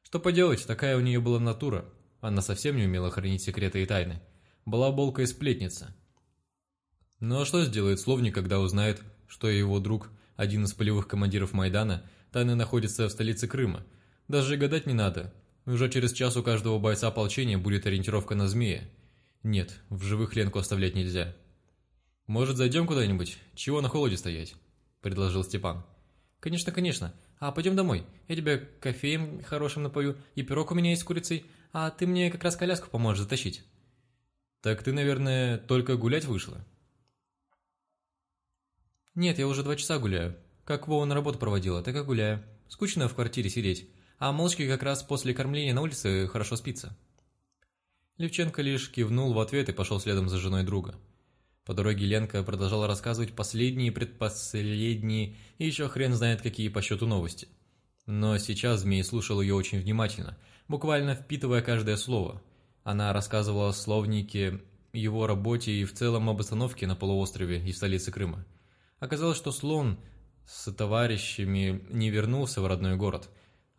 Speaker 1: Что поделать, такая у нее была натура. Она совсем не умела хранить секреты и тайны. Была болка и сплетница. Ну а что сделает словник, когда узнает, что его друг – один из полевых командиров Майдана, тайно находится в столице Крыма. Даже гадать не надо. Уже через час у каждого бойца ополчения будет ориентировка на змея. Нет, в живых Ленку оставлять нельзя. «Может, зайдем куда-нибудь? Чего на холоде стоять?» – предложил Степан. «Конечно, конечно. А пойдем домой. Я тебя кофеем хорошим напою, и пирог у меня есть с курицей, а ты мне как раз коляску поможешь затащить». «Так ты, наверное, только гулять вышла?» «Нет, я уже два часа гуляю. Как Вова на работу проводила, так и гуляю. Скучно в квартире сидеть. А молчки как раз после кормления на улице хорошо спится». Левченко лишь кивнул в ответ и пошел следом за женой друга. По дороге Ленка продолжала рассказывать последние, предпоследние и еще хрен знает какие по счету новости. Но сейчас Змей слушал ее очень внимательно, буквально впитывая каждое слово. Она рассказывала о словнике, его работе и в целом об обстановке на полуострове и в столице Крыма. Оказалось, что слон с товарищами не вернулся в родной город,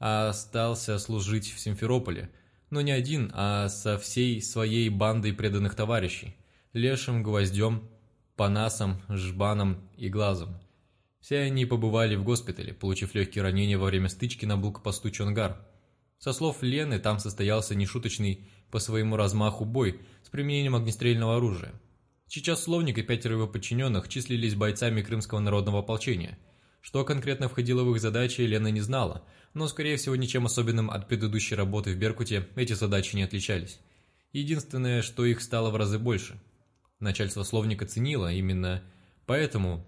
Speaker 1: а остался служить в Симферополе, но не один, а со всей своей бандой преданных товарищей – Лешим, Гвоздем, Панасом, Жбаном и Глазом. Все они побывали в госпитале, получив легкие ранения во время стычки на блокпосту Чонгар. Со слов Лены, там состоялся нешуточный по своему размаху бой с применением огнестрельного оружия. Сейчас Словник и пятеро его подчиненных числились бойцами Крымского народного ополчения. Что конкретно входило в их задачи, Лена не знала, но, скорее всего, ничем особенным от предыдущей работы в Беркуте эти задачи не отличались. Единственное, что их стало в разы больше. Начальство Словника ценило именно поэтому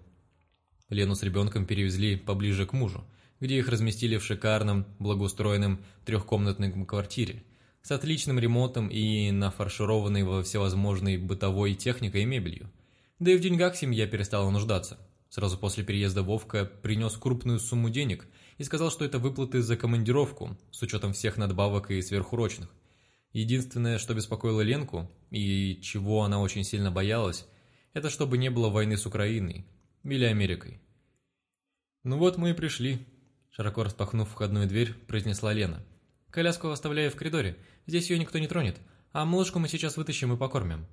Speaker 1: Лену с ребенком перевезли поближе к мужу, где их разместили в шикарном, благоустроенном трехкомнатной квартире – с отличным ремонтом и нафаршированной во всевозможной бытовой техникой и мебелью. Да и в деньгах семья перестала нуждаться. Сразу после переезда Вовка принес крупную сумму денег и сказал, что это выплаты за командировку, с учетом всех надбавок и сверхурочных. Единственное, что беспокоило Ленку, и чего она очень сильно боялась, это чтобы не было войны с Украиной или Америкой. «Ну вот мы и пришли», – широко распахнув входную дверь, произнесла Лена – Коляску оставляю в коридоре. Здесь ее никто не тронет. А малышку мы сейчас вытащим и покормим».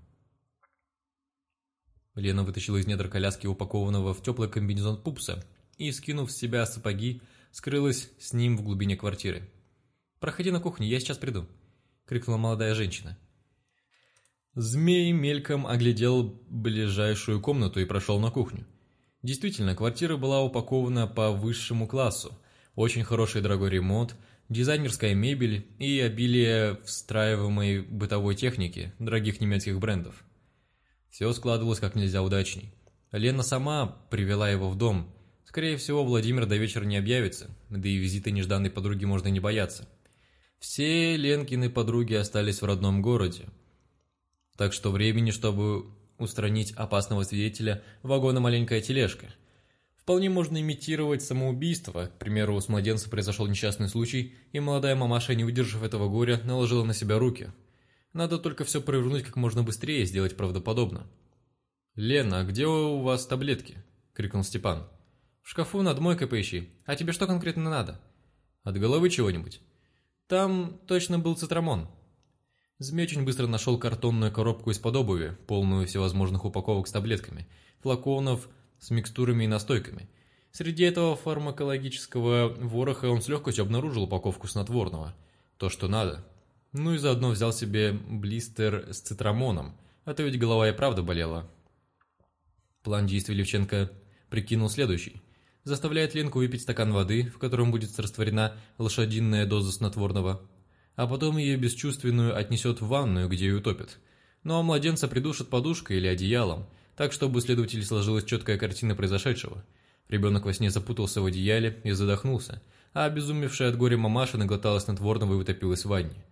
Speaker 1: Лена вытащила из недр коляски упакованного в теплый комбинезон пупса и, скинув с себя сапоги, скрылась с ним в глубине квартиры. «Проходи на кухню, я сейчас приду», — крикнула молодая женщина. Змей мельком оглядел ближайшую комнату и прошел на кухню. Действительно, квартира была упакована по высшему классу. Очень хороший дорогой ремонт — дизайнерская мебель и обилие встраиваемой бытовой техники дорогих немецких брендов. Все складывалось как нельзя удачней. Лена сама привела его в дом. Скорее всего, Владимир до вечера не объявится, да и визита нежданной подруги можно не бояться. Все Ленкины подруги остались в родном городе. Так что времени, чтобы устранить опасного свидетеля, вагона маленькая тележка – Вполне можно имитировать самоубийство. К примеру, с младенцем произошел несчастный случай, и молодая мамаша, не выдержав этого горя, наложила на себя руки. Надо только все провернуть как можно быстрее и сделать правдоподобно. «Лена, а где у вас таблетки?» – крикнул Степан. «В шкафу над мойкой поищи. А тебе что конкретно надо?» «От головы чего-нибудь?» «Там точно был цитрамон». Змей очень быстро нашел картонную коробку из-под обуви, полную всевозможных упаковок с таблетками, флаконов – с микстурами и настойками. Среди этого фармакологического вороха он с легкостью обнаружил упаковку снотворного. То, что надо. Ну и заодно взял себе блистер с цитрамоном, а то ведь голова и правда болела. План действий Левченко прикинул следующий. Заставляет Ленку выпить стакан воды, в котором будет растворена лошадиная доза снотворного, а потом ее бесчувственную отнесет в ванную, где ее утопят. Ну а младенца придушат подушкой или одеялом – так, чтобы у следователей сложилась четкая картина произошедшего. Ребенок во сне запутался в одеяле и задохнулся, а обезумевшая от горя мамаша наглоталась снотворного и утопилась в ванне.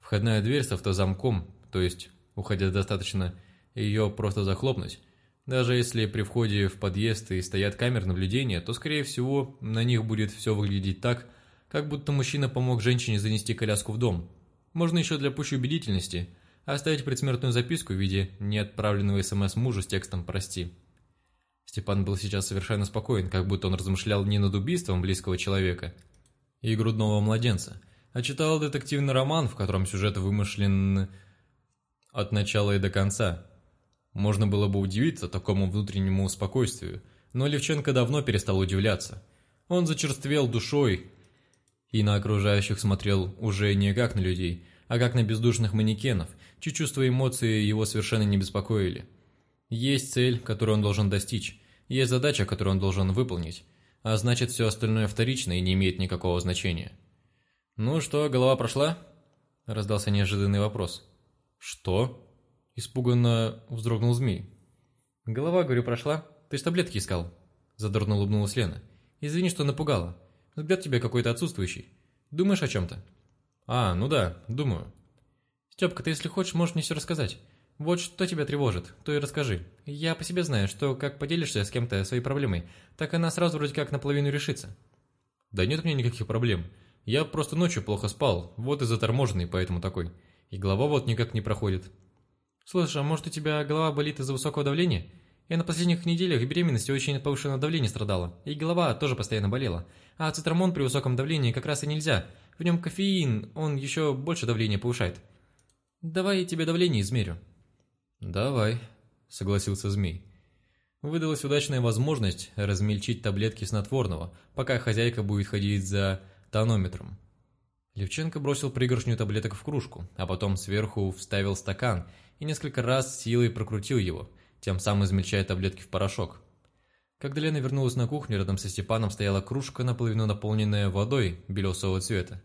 Speaker 1: Входная дверь с автозамком, то есть, уходя достаточно ее просто захлопнуть, даже если при входе в подъезд и стоят камеры наблюдения, то, скорее всего, на них будет все выглядеть так, как будто мужчина помог женщине занести коляску в дом. Можно еще для пущей убедительности – оставить предсмертную записку в виде неотправленного СМС мужу с текстом «Прости». Степан был сейчас совершенно спокоен, как будто он размышлял не над убийством близкого человека и грудного младенца, а читал детективный роман, в котором сюжет вымышлен от начала и до конца. Можно было бы удивиться такому внутреннему спокойствию, но Левченко давно перестал удивляться. Он зачерствел душой и на окружающих смотрел уже не как на людей, а как на бездушных манекенов, чьи чувства и эмоции его совершенно не беспокоили. Есть цель, которую он должен достичь, есть задача, которую он должен выполнить, а значит все остальное вторично и не имеет никакого значения. «Ну что, голова прошла?» – раздался неожиданный вопрос. «Что?» – испуганно вздрогнул змей. «Голова, говорю, прошла. Ты ж таблетки искал?» – задорно улыбнулась Лена. «Извини, что напугала. Взгляд тебе какой-то отсутствующий. Думаешь о чем-то?» «А, ну да, думаю». «Степка, ты, если хочешь, можешь мне все рассказать. Вот что тебя тревожит, то и расскажи. Я по себе знаю, что как поделишься с кем-то своей проблемой, так она сразу вроде как наполовину решится». «Да нет у меня никаких проблем. Я просто ночью плохо спал, вот и заторможенный, поэтому такой. И голова вот никак не проходит». «Слушай, а может у тебя голова болит из-за высокого давления? Я на последних неделях беременности очень от повышенного давления страдала, и голова тоже постоянно болела. А цитрамон при высоком давлении как раз и нельзя. В нем кофеин, он еще больше давление повышает». «Давай я тебе давление измерю». «Давай», — согласился змей. Выдалась удачная возможность размельчить таблетки снотворного, пока хозяйка будет ходить за тонометром. Левченко бросил пригоршню таблеток в кружку, а потом сверху вставил стакан и несколько раз силой прокрутил его, тем самым измельчая таблетки в порошок. Когда Лена вернулась на кухню, рядом со Степаном стояла кружка, наполовину наполненная водой белесого цвета.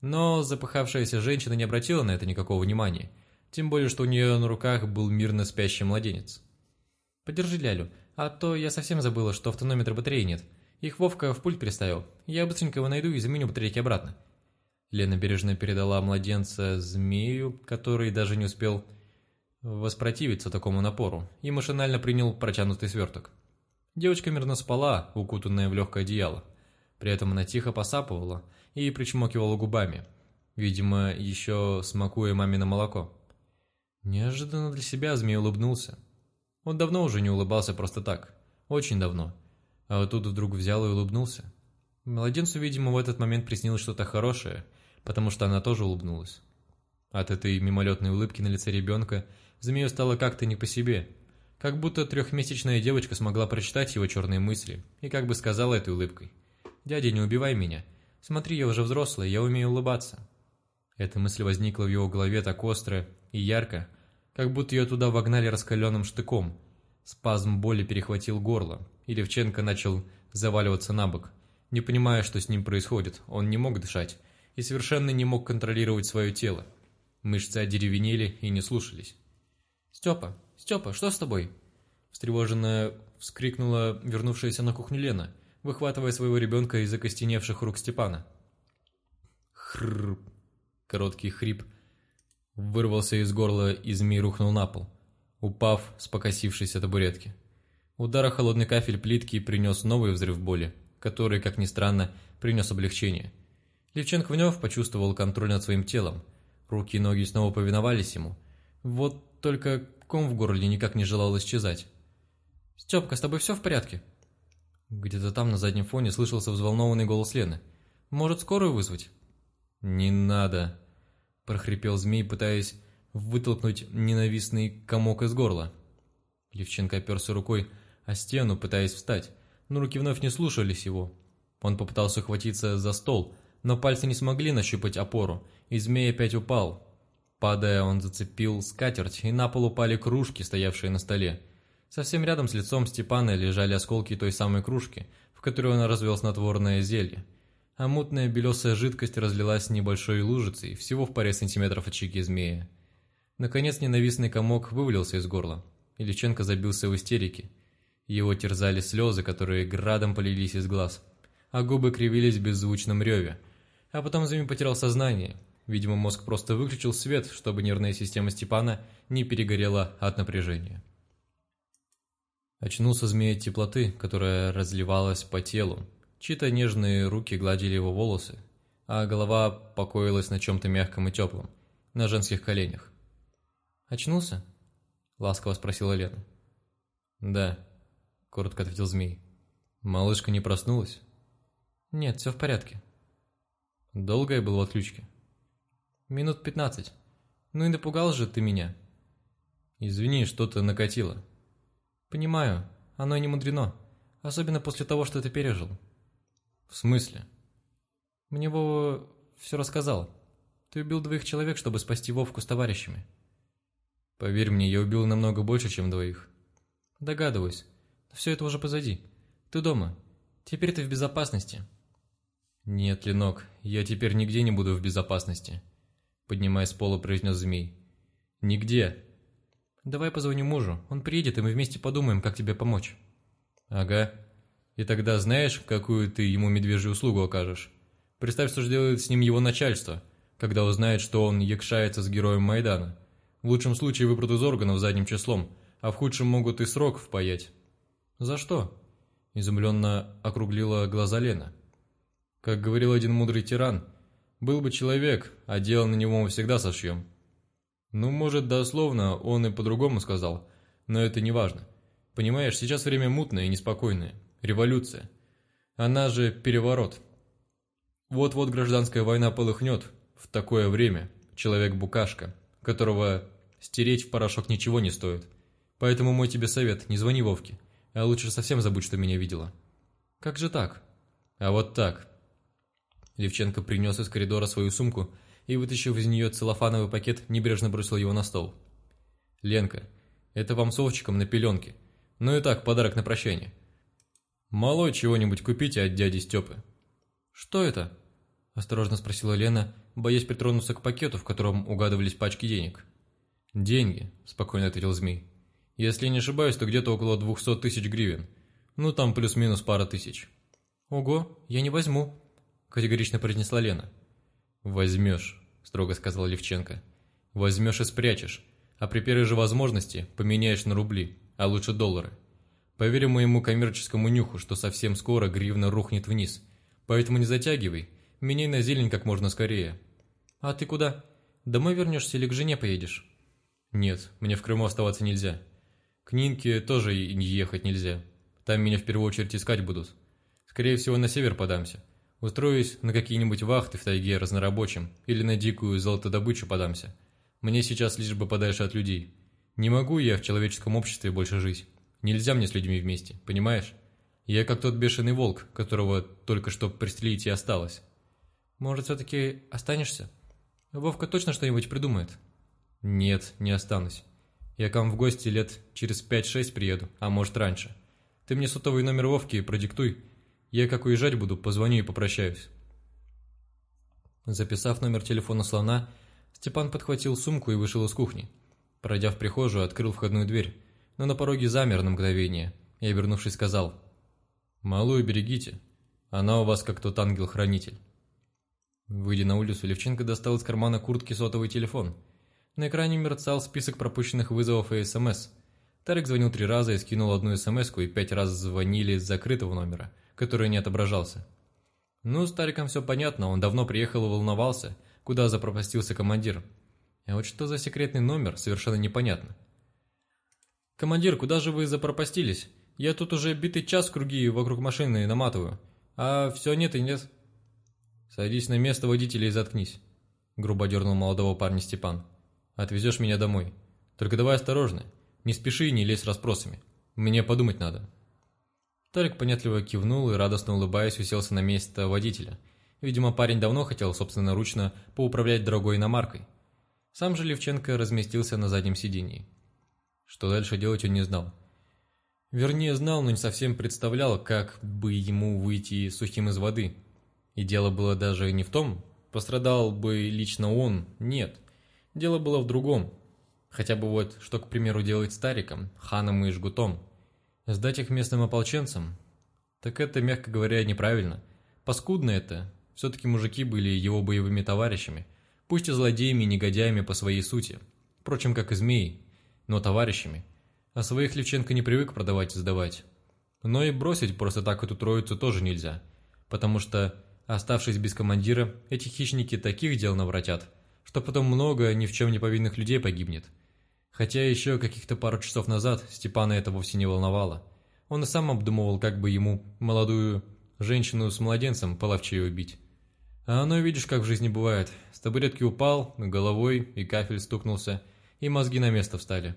Speaker 1: Но запыхавшаяся женщина не обратила на это никакого внимания, тем более, что у нее на руках был мирно спящий младенец. «Подержи лялю, а то я совсем забыла, что автонометра батареи нет. Их Вовка в пульт переставил. Я быстренько его найду и заменю батарейки обратно». Лена бережно передала младенца змею, который даже не успел воспротивиться такому напору, и машинально принял протянутый сверток. Девочка мирно спала, укутанная в легкое одеяло. При этом она тихо посапывала – и причмокивала губами, видимо, еще смакуя мамино молоко. Неожиданно для себя змей улыбнулся. Он давно уже не улыбался просто так, очень давно. А тут вдруг взял и улыбнулся. Младенцу, видимо, в этот момент приснилось что-то хорошее, потому что она тоже улыбнулась. От этой мимолетной улыбки на лице ребенка змею стало как-то не по себе, как будто трехмесячная девочка смогла прочитать его черные мысли и как бы сказала этой улыбкой «Дядя, не убивай меня, Смотри, я уже взрослый, я умею улыбаться». Эта мысль возникла в его голове так остро и ярко, как будто ее туда вогнали раскаленным штыком. Спазм боли перехватил горло, и Левченко начал заваливаться на бок. Не понимая, что с ним происходит, он не мог дышать. и совершенно не мог контролировать свое тело. Мышцы одеревенели и не слушались.
Speaker 2: «Степа, Степа, что с тобой?»
Speaker 1: Встревоженно вскрикнула вернувшаяся на кухню Лена, выхватывая своего ребенка из окостеневших рук Степана. Хрррр. Короткий хрип вырвался из горла, и змей рухнул на пол, упав с покосившейся табуретки. Удар о холодный кафель плитки принес новый взрыв боли, который, как ни странно, принес облегчение. Левченко вновь почувствовал контроль над своим телом. Руки и ноги снова повиновались ему. Вот только ком в горле никак не желал исчезать.
Speaker 2: «Степка, с тобой все в порядке?»
Speaker 1: Где-то там на заднем фоне слышался взволнованный голос Лены.
Speaker 2: «Может, скорую вызвать?»
Speaker 1: «Не надо», – прохрипел змей, пытаясь вытолкнуть ненавистный комок из горла. Левченко оперся рукой о стену, пытаясь встать, но руки вновь не слушались его. Он попытался ухватиться за стол, но пальцы не смогли нащупать опору, и змей опять упал. Падая, он зацепил скатерть, и на пол упали кружки, стоявшие на столе. Совсем рядом с лицом Степана лежали осколки той самой кружки, в которой он развел снотворное зелье – а мутная белесая жидкость разлилась небольшой лужицей, всего в паре сантиметров от щеки змея. Наконец ненавистный комок вывалился из горла, и Личенко забился в истерике. Его терзали слезы, которые градом полились из глаз, а губы кривились в беззвучном реве. А потом змей потерял сознание. Видимо, мозг просто выключил свет, чтобы нервная система Степана не перегорела от напряжения. Очнулся змей от теплоты, которая разливалась по телу, Чьи-то нежные руки гладили его волосы, а голова покоилась на чем-то мягком и теплом, на женских коленях.
Speaker 2: «Очнулся?» – ласково спросила Лена.
Speaker 1: «Да», – коротко ответил змей. «Малышка не проснулась?»
Speaker 2: «Нет, все в порядке».
Speaker 1: «Долго я был в отключке?»
Speaker 2: «Минут пятнадцать. Ну и напугал же ты меня».
Speaker 1: «Извини, что-то накатило».
Speaker 2: «Понимаю, оно и не мудрено, особенно после того, что ты пережил».
Speaker 1: «В смысле?»
Speaker 2: «Мне Вова все рассказал. Ты убил двоих человек, чтобы спасти Вовку с товарищами».
Speaker 1: «Поверь мне, я убил намного больше, чем двоих».
Speaker 2: «Догадываюсь. Все это уже позади. Ты дома. Теперь ты в безопасности».
Speaker 1: «Нет, Ленок, я теперь нигде не буду в безопасности», поднимаясь с пола, произнес змей. «Нигде».
Speaker 2: «Давай позвоню мужу. Он приедет, и мы вместе подумаем, как тебе помочь».
Speaker 1: «Ага. И тогда знаешь, какую ты ему медвежью услугу окажешь? Представь, что сделает с ним его начальство, когда узнает, что он якшается с героем Майдана. В лучшем случае выпрут из органов задним числом, а в худшем могут и срок впаять.
Speaker 2: «За что?»
Speaker 1: – изумленно округлила глаза Лена. Как говорил один мудрый тиран, был бы человек, а дело на него мы всегда сошьем. Ну, может, дословно он и по-другому сказал, но это не важно. Понимаешь, сейчас время мутное и неспокойное революция. Она же переворот. Вот-вот гражданская война полыхнет. В такое время человек-букашка, которого стереть в порошок ничего не стоит. Поэтому мой тебе совет, не звони Вовке, а лучше совсем забудь, что меня видела.
Speaker 2: Как же так?
Speaker 1: А вот так. Левченко принес из коридора свою сумку и, вытащив из нее целлофановый пакет, небрежно бросил его на стол. «Ленка, это вам с Овчиком на пеленке. Ну и так, подарок на прощание. «Малой чего-нибудь купите от дяди Степы».
Speaker 2: «Что это?» – осторожно спросила Лена, боясь притронуться к пакету, в котором угадывались пачки денег.
Speaker 1: «Деньги», – спокойно ответил Змей. «Если не ошибаюсь, то где-то около двухсот тысяч гривен. Ну, там плюс-минус пара тысяч».
Speaker 2: «Ого, я не возьму», – категорично произнесла Лена.
Speaker 1: «Возьмешь», – строго сказал Левченко. «Возьмешь и спрячешь, а при первой же возможности поменяешь на рубли, а лучше доллары. Поверь моему коммерческому нюху, что совсем скоро гривна рухнет вниз. Поэтому не затягивай, меняй на зелень как можно скорее.
Speaker 2: А ты куда? Домой вернешься или к жене поедешь?
Speaker 1: Нет, мне в Крыму оставаться нельзя. К Нинке тоже и ехать нельзя. Там меня в первую очередь искать будут. Скорее всего, на север подамся. Устроюсь на какие-нибудь вахты в тайге разнорабочим или на дикую золотодобычу подамся. Мне сейчас лишь бы подальше от людей. Не могу я в человеческом обществе больше жить. Нельзя мне с людьми вместе, понимаешь? Я как тот бешеный волк, которого только что пристрелить и осталось.
Speaker 2: Может, все-таки останешься? Вовка точно что-нибудь придумает?
Speaker 1: Нет, не останусь. Я к вам в гости лет через 5-6 приеду, а может раньше. Ты мне сотовый номер Вовки продиктуй. Я как уезжать буду, позвоню и попрощаюсь. Записав номер телефона слона, Степан подхватил сумку и вышел из кухни. Пройдя в прихожую, открыл входную дверь, но на пороге замер на мгновение и, обернувшись, сказал «Малую берегите, она у вас как тот ангел-хранитель». Выйдя на улицу, Левченко достал из кармана куртки сотовый телефон. На экране мерцал список пропущенных вызовов и СМС. Тарик звонил три раза и скинул одну смс и пять раз звонили с закрытого номера, который не отображался. Ну, с все понятно, он давно приехал и волновался, куда запропастился командир. А вот что за секретный номер, совершенно непонятно. «Командир, куда же вы запропастились? Я тут уже битый час круги вокруг машины наматываю, а все нет и нет». «Садись на место водителя и заткнись», — грубо дернул молодого парня Степан. «Отвезешь меня домой. Только давай осторожно. Не спеши и не лезь расспросами. Мне подумать надо». Тарик понятливо кивнул и, радостно улыбаясь, уселся на место водителя. Видимо, парень давно хотел собственноручно поуправлять дорогой иномаркой. Сам же Левченко разместился на заднем сидении. Что дальше делать он не знал. Вернее, знал, но не совсем представлял, как бы ему выйти сухим из воды. И дело было даже не в том, пострадал бы лично он, нет. Дело было в другом. Хотя бы вот, что, к примеру, делать стариком, ханом и жгутом. Сдать их местным ополченцам? Так это, мягко говоря, неправильно. Паскудно это. Все-таки мужики были его боевыми товарищами. Пусть и злодеями и негодяями по своей сути. Впрочем, как и змеи. Но товарищами. А своих Левченко не привык продавать и сдавать. Но и бросить просто так эту троицу тоже нельзя. Потому что, оставшись без командира, эти хищники таких дел навратят, что потом много ни в чем не повинных людей погибнет. Хотя еще каких-то пару часов назад Степана это вовсе не волновало. Он и сам обдумывал, как бы ему молодую женщину с младенцем половчее убить. А оно, видишь, как в жизни бывает. С табуретки упал, головой, и кафель стукнулся, и мозги на место встали.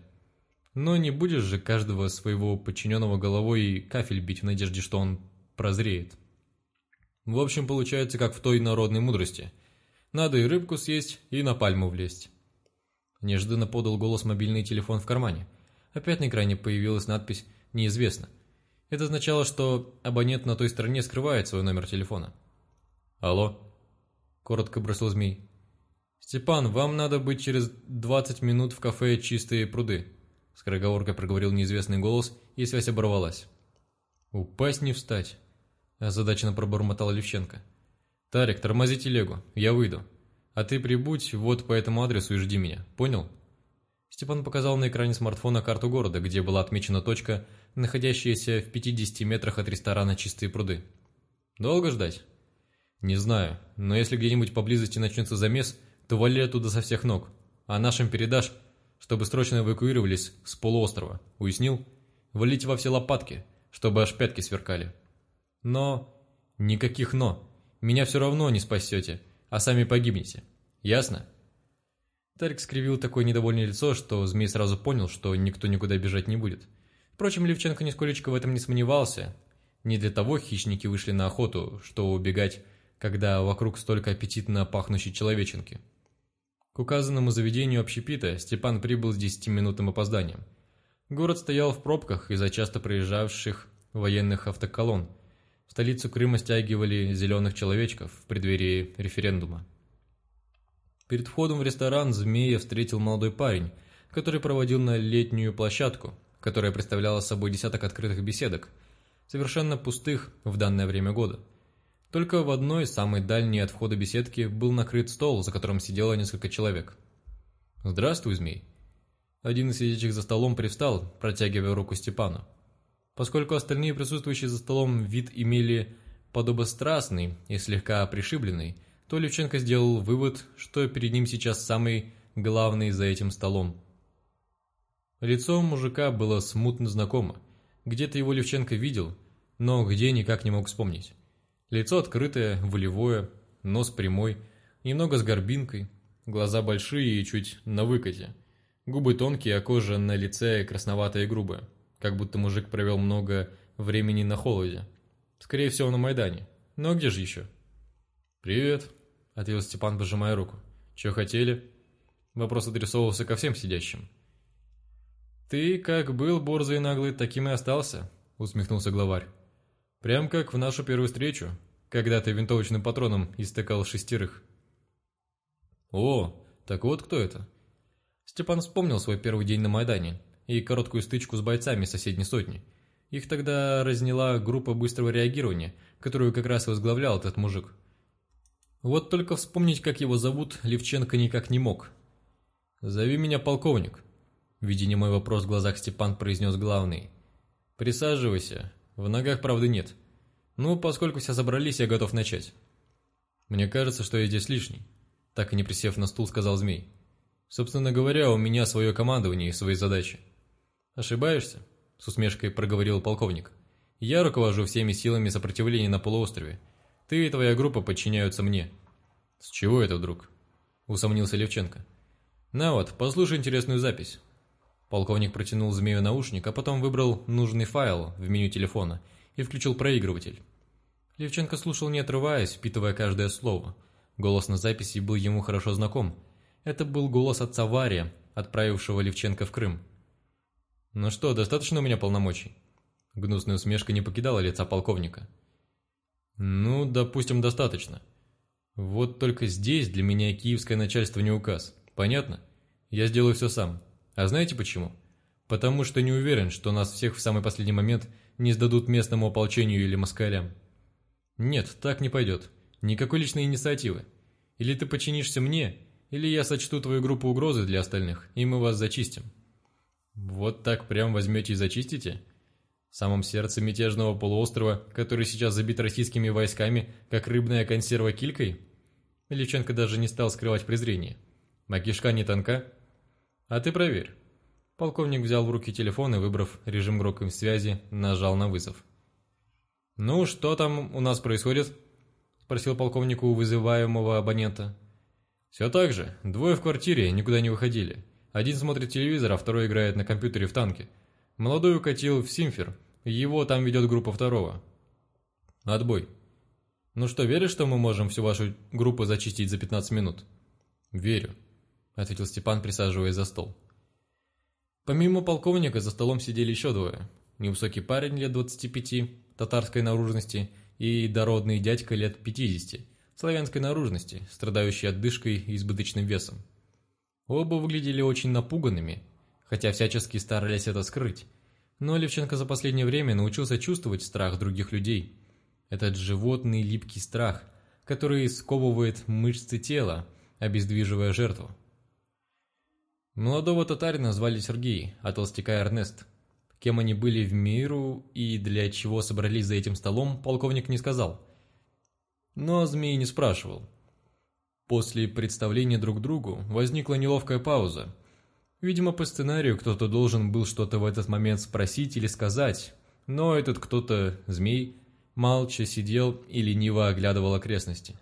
Speaker 1: Но не будешь же каждого своего подчиненного головой и кафель бить в надежде, что он прозреет. В общем, получается, как в той народной мудрости. Надо и рыбку съесть, и на пальму влезть. Неожиданно подал голос мобильный телефон в кармане. Опять на экране появилась надпись «Неизвестно». Это означало, что абонент на той стороне скрывает свой номер телефона. «Алло?» – коротко бросил змей. «Степан, вам надо быть через 20 минут в кафе «Чистые пруды», – скороговоркой проговорил неизвестный голос, и связь оборвалась. «Упасть не встать», – озадаченно пробормотал Левченко. «Тарик, тормози телегу, я выйду». А ты прибудь вот по этому адресу и жди меня, понял?» Степан показал на экране смартфона карту города, где была отмечена точка, находящаяся в 50 метрах от ресторана «Чистые пруды». «Долго ждать?» «Не знаю, но если где-нибудь поблизости начнется замес, то вали оттуда со всех ног, а нашим передашь, чтобы срочно эвакуировались с полуострова. Уяснил? Валите во все лопатки, чтобы аж пятки сверкали. Но... Никаких «но». Меня все равно не спасете» а сами погибнете. Ясно?» Тарик скривил такое недовольное лицо, что змей сразу понял, что никто никуда бежать не будет. Впрочем, Левченко нисколечко в этом не сомневался. Не для того хищники вышли на охоту, что убегать, когда вокруг столько аппетитно пахнущей человеченки. К указанному заведению общепита Степан прибыл с десятиминутным опозданием. Город стоял в пробках из-за часто проезжавших военных автоколонн, столицу Крыма стягивали зеленых человечков в преддверии референдума. Перед входом в ресторан Змея встретил молодой парень, который проводил на летнюю площадку, которая представляла собой десяток открытых беседок, совершенно пустых в данное время года. Только в одной, самой дальней от входа беседки, был накрыт стол, за которым сидело несколько человек. «Здравствуй, Змей». Один из сидящих за столом привстал, протягивая руку Степану. Поскольку остальные присутствующие за столом вид имели подобострастный и слегка пришибленный, то Левченко сделал вывод, что перед ним сейчас самый главный за этим столом. Лицо мужика было смутно знакомо. Где-то его Левченко видел, но где никак не мог вспомнить. Лицо открытое, волевое, нос прямой, немного с горбинкой, глаза большие и чуть на выкате. Губы тонкие, а кожа на лице красноватая и грубая как будто мужик провел много времени на холоде. Скорее всего, на Майдане. Но где же еще? «Привет», — ответил Степан, пожимая руку. «Че хотели?» Вопрос адресовывался ко всем сидящим. «Ты как был борзый и наглый, таким и остался», — усмехнулся главарь. «Прям как в нашу первую встречу, когда ты винтовочным патроном истыкал шестерых». О, так вот кто это. Степан вспомнил свой первый день на Майдане и короткую стычку с бойцами соседней сотни. Их тогда разняла группа быстрого реагирования, которую как раз возглавлял этот мужик. Вот только вспомнить, как его зовут, Левченко никак не мог. «Зови меня полковник», — видя немой вопрос в глазах Степан произнес главный. «Присаживайся. В ногах правды нет. Ну, поскольку все собрались, я готов начать». «Мне кажется, что я здесь лишний», — так и не присев на стул, сказал Змей. «Собственно говоря, у меня свое командование и свои задачи». «Ошибаешься?» — с усмешкой проговорил полковник. «Я руковожу всеми силами сопротивления на полуострове. Ты и твоя группа подчиняются мне». «С чего это вдруг?» — усомнился Левченко. «На вот, послушай интересную запись». Полковник протянул змею наушник, а потом выбрал нужный файл в меню телефона и включил проигрыватель. Левченко слушал не отрываясь, впитывая каждое слово. Голос на записи был ему хорошо знаком. Это был голос отца Вария, отправившего Левченко в Крым. «Ну что, достаточно у меня полномочий?» Гнусная усмешка не покидала лица полковника. «Ну, допустим, достаточно. Вот только здесь для меня киевское начальство не указ. Понятно? Я сделаю все сам. А знаете почему? Потому что не уверен, что нас всех в самый последний момент не сдадут местному ополчению или москалям. Нет, так не пойдет. Никакой личной инициативы. Или ты подчинишься мне, или я сочту твою группу угрозы для остальных, и мы вас зачистим. Вот так прям возьмете и зачистите? В самом сердце мятежного полуострова, который сейчас забит российскими войсками, как рыбная консерва килькой? Личенко даже не стал скрывать презрение. А не тонка? А ты проверь. Полковник взял в руки телефон и, выбрав режим громкой связи, нажал на вызов. «Ну, что там у нас происходит?» – спросил полковнику у вызываемого абонента. «Все так же. Двое в квартире, никуда не выходили. Один смотрит телевизор, а второй играет на компьютере в танке. Молодой укатил в Симфер. Его там ведет группа второго. Отбой. Ну что, веришь, что мы можем всю вашу группу зачистить за 15 минут?» «Верю», — ответил Степан, присаживаясь за стол. Помимо полковника за столом сидели еще двое. Невысокий парень лет 25, татарской наружности, и дородный дядька лет 50, славянской наружности, страдающий отдышкой и избыточным весом. Оба выглядели очень напуганными, хотя всячески старались это скрыть. Но Левченко за последнее время научился чувствовать страх других людей. Этот животный липкий страх, который сковывает мышцы тела, обездвиживая жертву. Молодого татарина звали Сергей, а толстяка Эрнест. Кем они были в миру и для чего собрались за этим столом, полковник не сказал. Но Змей не спрашивал. После представления друг другу возникла неловкая пауза. Видимо, по сценарию кто-то должен был что-то в этот момент спросить или сказать, но этот кто-то, Змей, молча сидел и лениво оглядывал окрестности.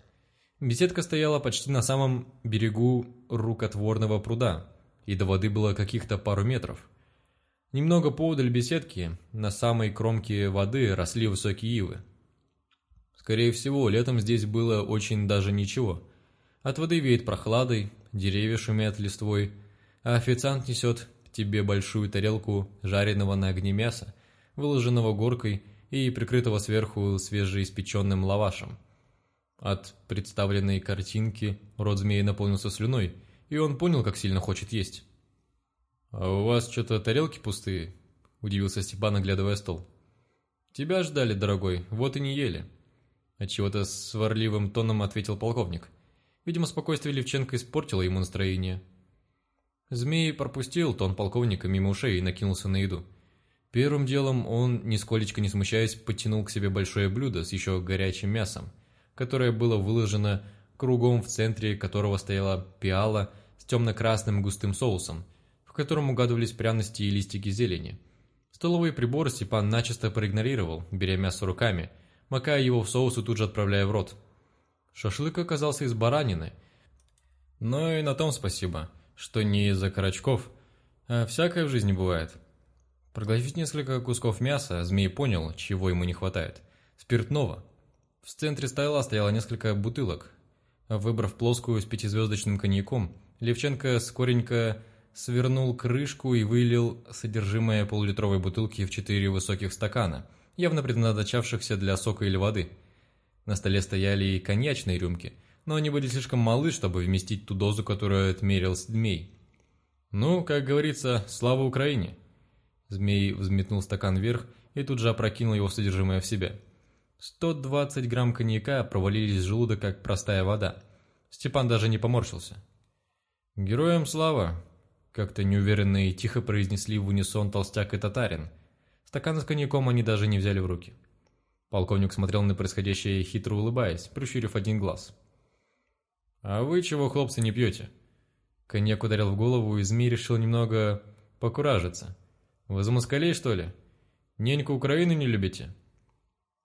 Speaker 1: Беседка стояла почти на самом берегу рукотворного пруда – и до воды было каких-то пару метров. Немного поодаль беседки, на самой кромке воды росли высокие ивы. Скорее всего, летом здесь было очень даже ничего. От воды веет прохладой, деревья шумят листвой, а официант несет тебе большую тарелку жареного на огне мяса, выложенного горкой и прикрытого сверху свежеиспеченным лавашем. От представленной картинки рот змеи наполнился слюной – и он понял, как сильно хочет есть. «А у вас что-то тарелки пустые?» – удивился Степан, оглядывая стол. «Тебя ждали, дорогой, вот и не ели». Отчего-то сварливым тоном ответил полковник. Видимо, спокойствие Левченко испортило ему настроение. Змей пропустил тон полковника мимо ушей и накинулся на еду. Первым делом он, нисколечко не смущаясь, подтянул к себе большое блюдо с еще горячим мясом, которое было выложено кругом, в центре которого стояла пиала – с темно-красным густым соусом, в котором угадывались пряности и листики зелени. Столовые приборы Степан начисто проигнорировал, беря мясо руками, макая его в соус и тут же отправляя в рот. Шашлык оказался из баранины. Но и на том спасибо, что не из-за карачков, а всякое в жизни бывает. Проглотив несколько кусков мяса, змей понял, чего ему не хватает. Спиртного. В центре стола стояло несколько бутылок. Выбрав плоскую с пятизвездочным коньяком, Левченко скоренько свернул крышку и вылил содержимое полулитровой бутылки в четыре высоких стакана, явно предназначавшихся для сока или воды. На столе стояли и коньячные рюмки, но они были слишком малы, чтобы вместить ту дозу, которую отмерил Змей. «Ну, как говорится, слава Украине!» Змей взметнул стакан вверх и тут же опрокинул его содержимое в себя. 120 грамм коньяка провалились в желудок, как простая вода. Степан даже не поморщился. «Героям слава!» Как-то неуверенно и тихо произнесли в унисон толстяк и татарин. Стакан с коньяком они даже не взяли в руки. Полковник смотрел на происходящее, хитро улыбаясь, прищурив один глаз. «А вы чего, хлопцы, не пьете?» Коньяк ударил в голову, и змей решил немного покуражиться. «Вы за москалей, что ли? Неньку Украины не любите?»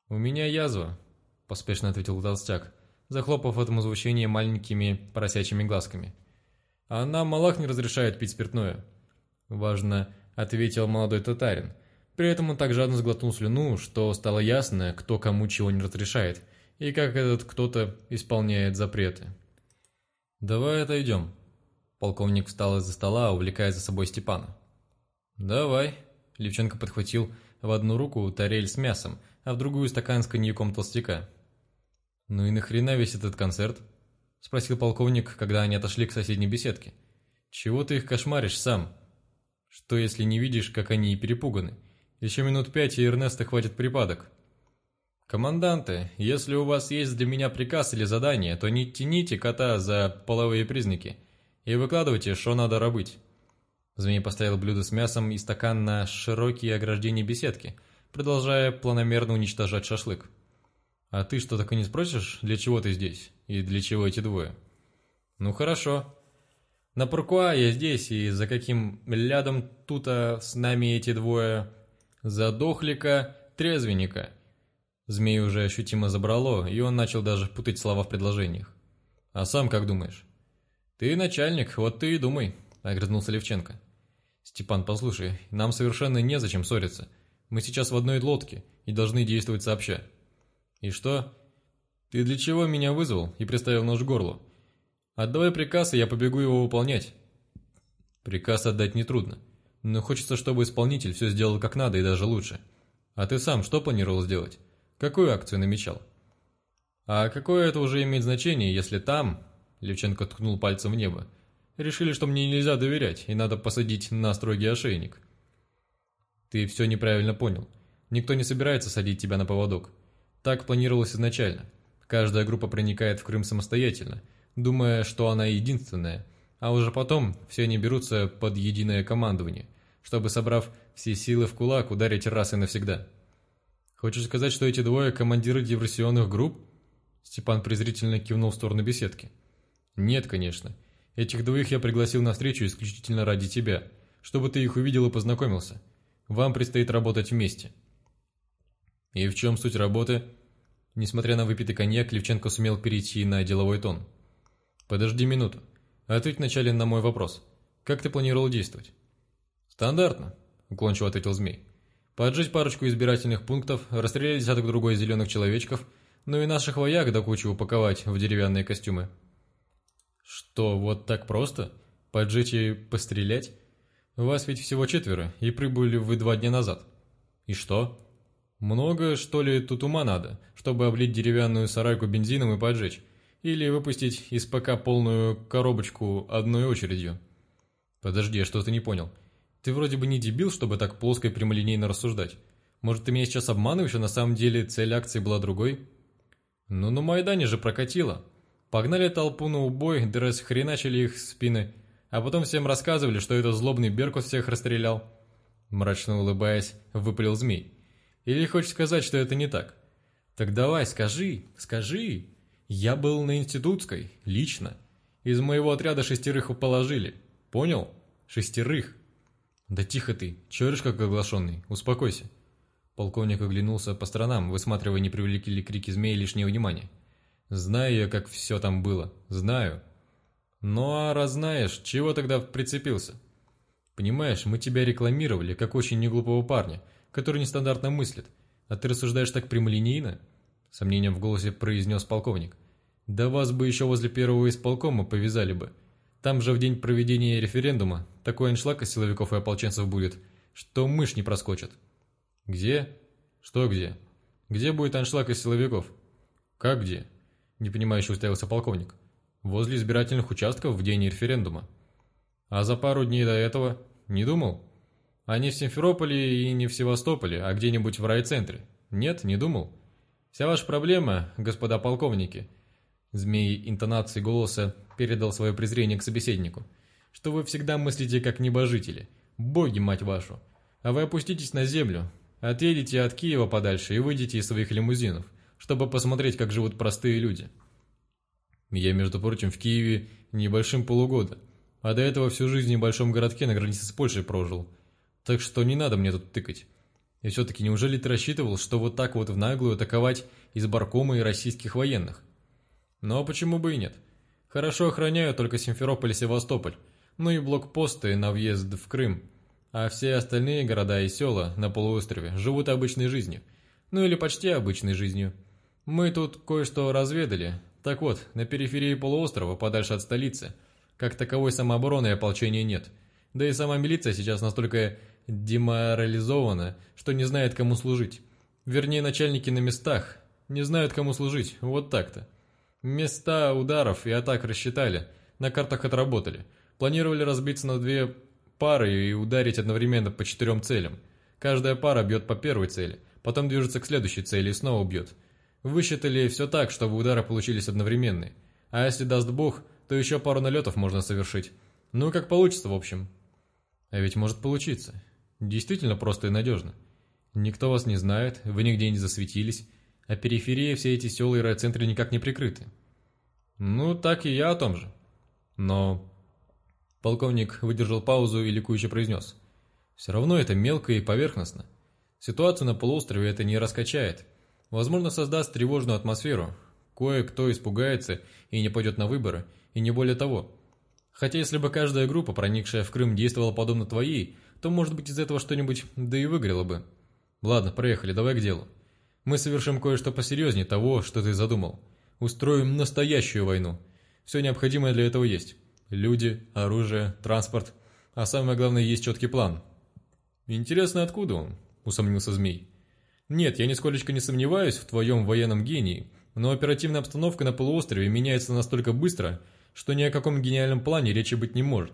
Speaker 1: «У меня язва», – поспешно ответил толстяк, захлопав от звучание маленькими поросячьими глазками. «А нам Малах не разрешает пить спиртное», – важно ответил молодой татарин. При этом он так жадно сглотнул слюну, что стало ясно, кто кому чего не разрешает, и как этот кто-то исполняет запреты. «Давай отойдем», Полковник встал из-за стола, увлекая за собой Степана. «Давай». Левченко подхватил в одну руку тарель с мясом, а в другую стакан с коньяком толстяка. «Ну и нахрена весь этот концерт?» – спросил полковник, когда они отошли к соседней беседке. «Чего ты их кошмаришь сам? Что, если не видишь, как они перепуганы? Еще минут пять, и Эрнеста хватит припадок». «Команданты, если у вас есть для меня приказ или задание, то не тяните кота за половые признаки и выкладывайте, что надо робить». Змей поставил блюдо с мясом и стакан на широкие ограждения беседки, продолжая планомерно уничтожать шашлык. «А ты что, так и не спросишь, для чего ты здесь? И для чего эти двое?» «Ну хорошо. На Пуркуа я здесь, и за каким лядом тута с нами эти двое? За дохлика, трезвенника». Змей уже ощутимо забрало, и он начал даже путать слова в предложениях. «А сам как думаешь?» «Ты начальник, вот ты и думай», — огрызнулся Левченко. «Степан, послушай, нам совершенно незачем ссориться. Мы сейчас в одной лодке и должны действовать сообща». «И что? Ты для чего меня вызвал и приставил нож к горлу? Отдавай приказ, и я побегу его выполнять». «Приказ отдать нетрудно, но хочется, чтобы исполнитель все сделал как надо и даже лучше. А ты сам что планировал сделать? Какую акцию намечал?» «А какое это уже имеет значение, если там, Левченко ткнул пальцем в небо. «Решили, что мне нельзя доверять, и надо посадить на строгий ошейник». «Ты все неправильно понял. Никто не собирается садить тебя на поводок. Так планировалось изначально. Каждая группа проникает в Крым самостоятельно, думая, что она единственная, а уже потом все они берутся под единое командование, чтобы, собрав все силы в кулак, ударить раз и навсегда». «Хочешь сказать, что эти двое командиры диверсионных групп?» Степан презрительно кивнул в сторону беседки. «Нет, конечно. Этих двоих я пригласил на встречу исключительно ради тебя, чтобы ты их увидел и познакомился. Вам предстоит работать вместе». «И в чем суть работы?» Несмотря на выпитый коньяк, Левченко сумел перейти на деловой тон. «Подожди минуту. Ответь вначале на мой вопрос. Как ты планировал действовать?» «Стандартно», — уклончиво ответил Змей. «Поджечь парочку избирательных пунктов, расстрелять десяток другой зеленых человечков, ну и наших вояк до кучи упаковать в деревянные костюмы». «Что, вот так просто? Поджечь и пострелять? Вас ведь всего четверо, и прибыли вы два дня назад. И что? Много, что ли, тут ума надо, чтобы облить деревянную сарайку бензином и поджечь? Или выпустить из ПК полную коробочку одной очередью?» «Подожди, я что-то не понял. Ты вроде бы не дебил, чтобы так плоско и прямолинейно рассуждать. Может, ты меня сейчас обманываешь, а на самом деле цель акции была другой?» «Ну, на Майдане же прокатило. Погнали толпу на убой, да расхреначили их спины, а потом всем рассказывали, что это злобный Беркут всех расстрелял. Мрачно улыбаясь, выпалил змей. Или хочешь сказать, что это не так? Так давай, скажи, скажи. Я был на институтской, лично. Из моего отряда шестерых положили. Понял? Шестерых. Да тихо ты, чёришь как оглашенный, успокойся. Полковник оглянулся по сторонам, высматривая, не привлекли ли крики змеи лишнего внимания. Знаю я, как все там было. Знаю. Ну а раз знаешь, чего тогда прицепился? Понимаешь, мы тебя рекламировали, как очень неглупого парня, который нестандартно мыслит. А ты рассуждаешь так прямолинейно? Сомнением в голосе произнес полковник. Да вас бы еще возле первого исполкома повязали бы. Там же в день проведения референдума такой аншлаг из силовиков и ополченцев будет, что мышь не проскочит. Где? Что где? Где будет аншлаг из силовиков? Как где? – непонимающе уставился полковник. «Возле избирательных участков в день референдума». «А за пару дней до этого? Не думал?» «А не в Симферополе и не в Севастополе, а где-нибудь в райцентре?» «Нет, не думал?» «Вся ваша проблема, господа полковники», – змей интонации голоса передал свое презрение к собеседнику, «что вы всегда мыслите как небожители, боги, мать вашу, а вы опуститесь на землю, отъедете от Киева подальше и выйдете из своих лимузинов, чтобы посмотреть, как живут простые люди». Я, между прочим, в Киеве небольшим полугода, а до этого всю жизнь в небольшом городке на границе с Польшей прожил. Так что не надо мне тут тыкать. И все-таки неужели ты рассчитывал, что вот так вот в наглую атаковать из Баркома и российских военных? Но почему бы и нет? Хорошо охраняю только Симферополь и Севастополь, ну и блокпосты на въезд в Крым. А все остальные города и села на полуострове живут обычной жизнью. Ну или почти обычной жизнью. Мы тут кое-что разведали. Так вот, на периферии полуострова, подальше от столицы, как таковой самообороны и ополчения нет. Да и сама милиция сейчас настолько деморализована, что не знает, кому служить. Вернее, начальники на местах не знают, кому служить, вот так-то. Места ударов и атак рассчитали, на картах отработали. Планировали разбиться на две пары и ударить одновременно по четырем целям. Каждая пара бьет по первой цели, потом движется к следующей цели и снова бьет. Высчитали все так, чтобы удары получились одновременные. А если даст бог, то еще пару налетов можно совершить. Ну, как получится, в общем. А ведь может получиться. Действительно просто и надежно. Никто вас не знает, вы нигде не засветились, а периферия все эти села и райцентры никак не прикрыты. Ну, так и я о том же. Но... Полковник выдержал паузу и ликующе произнес. Все равно это мелко и поверхностно. Ситуацию на полуострове это не раскачает. Возможно, создаст тревожную атмосферу. Кое-кто испугается и не пойдет на выборы, и не более того. Хотя если бы каждая группа, проникшая в Крым, действовала подобно твоей, то, может быть, из этого что-нибудь да и выгорело бы. Ладно, проехали, давай к делу. Мы совершим кое-что посерьезнее того, что ты задумал. Устроим настоящую войну. Все необходимое для этого есть. Люди, оружие, транспорт. А самое главное, есть четкий план. Интересно, откуда он? Усомнился Змей. Нет, я нисколечко не сомневаюсь в твоем военном гении, но оперативная обстановка на полуострове меняется настолько быстро, что ни о каком гениальном плане речи быть не может.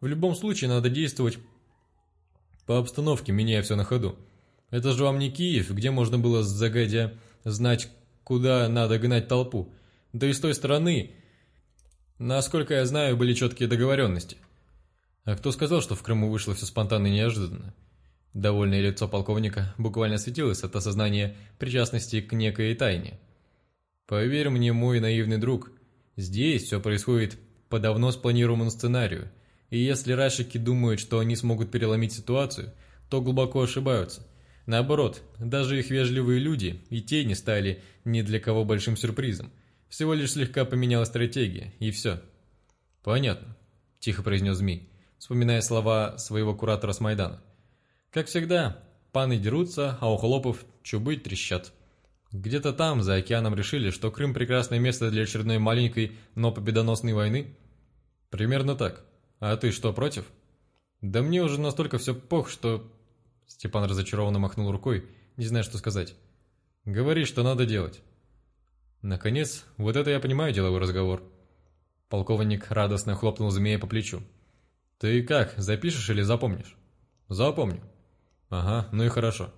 Speaker 1: В любом случае надо действовать по обстановке, меняя все на ходу. Это же вам не Киев, где можно было загодя знать, куда надо гнать толпу. Да и с той стороны, насколько я знаю, были четкие договоренности. А кто сказал, что в Крыму вышло все спонтанно и неожиданно? Довольное лицо полковника буквально светилось от осознания причастности к некой тайне. Поверь мне, мой наивный друг, здесь все происходит по давно спланированному сценарию, и если рашики думают, что они смогут переломить ситуацию, то глубоко ошибаются. Наоборот, даже их вежливые люди и те не стали ни для кого большим сюрпризом. Всего лишь слегка поменялась стратегия, и все. «Понятно», – тихо произнес Змей, вспоминая слова своего куратора с Майдана. «Как всегда, паны дерутся, а у хлопов чубы трещат». Где-то там, за океаном, решили, что Крым – прекрасное место для очередной маленькой, но победоносной войны? Примерно так. «А ты что, против?» «Да мне уже настолько все пох, что...» Степан разочарованно махнул рукой, не зная, что сказать. «Говори, что надо делать». Наконец, вот это я понимаю деловой разговор. Полковник радостно хлопнул змея по плечу. «Ты как, запишешь или запомнишь?» «Запомню». «Ага, ну и хорошо.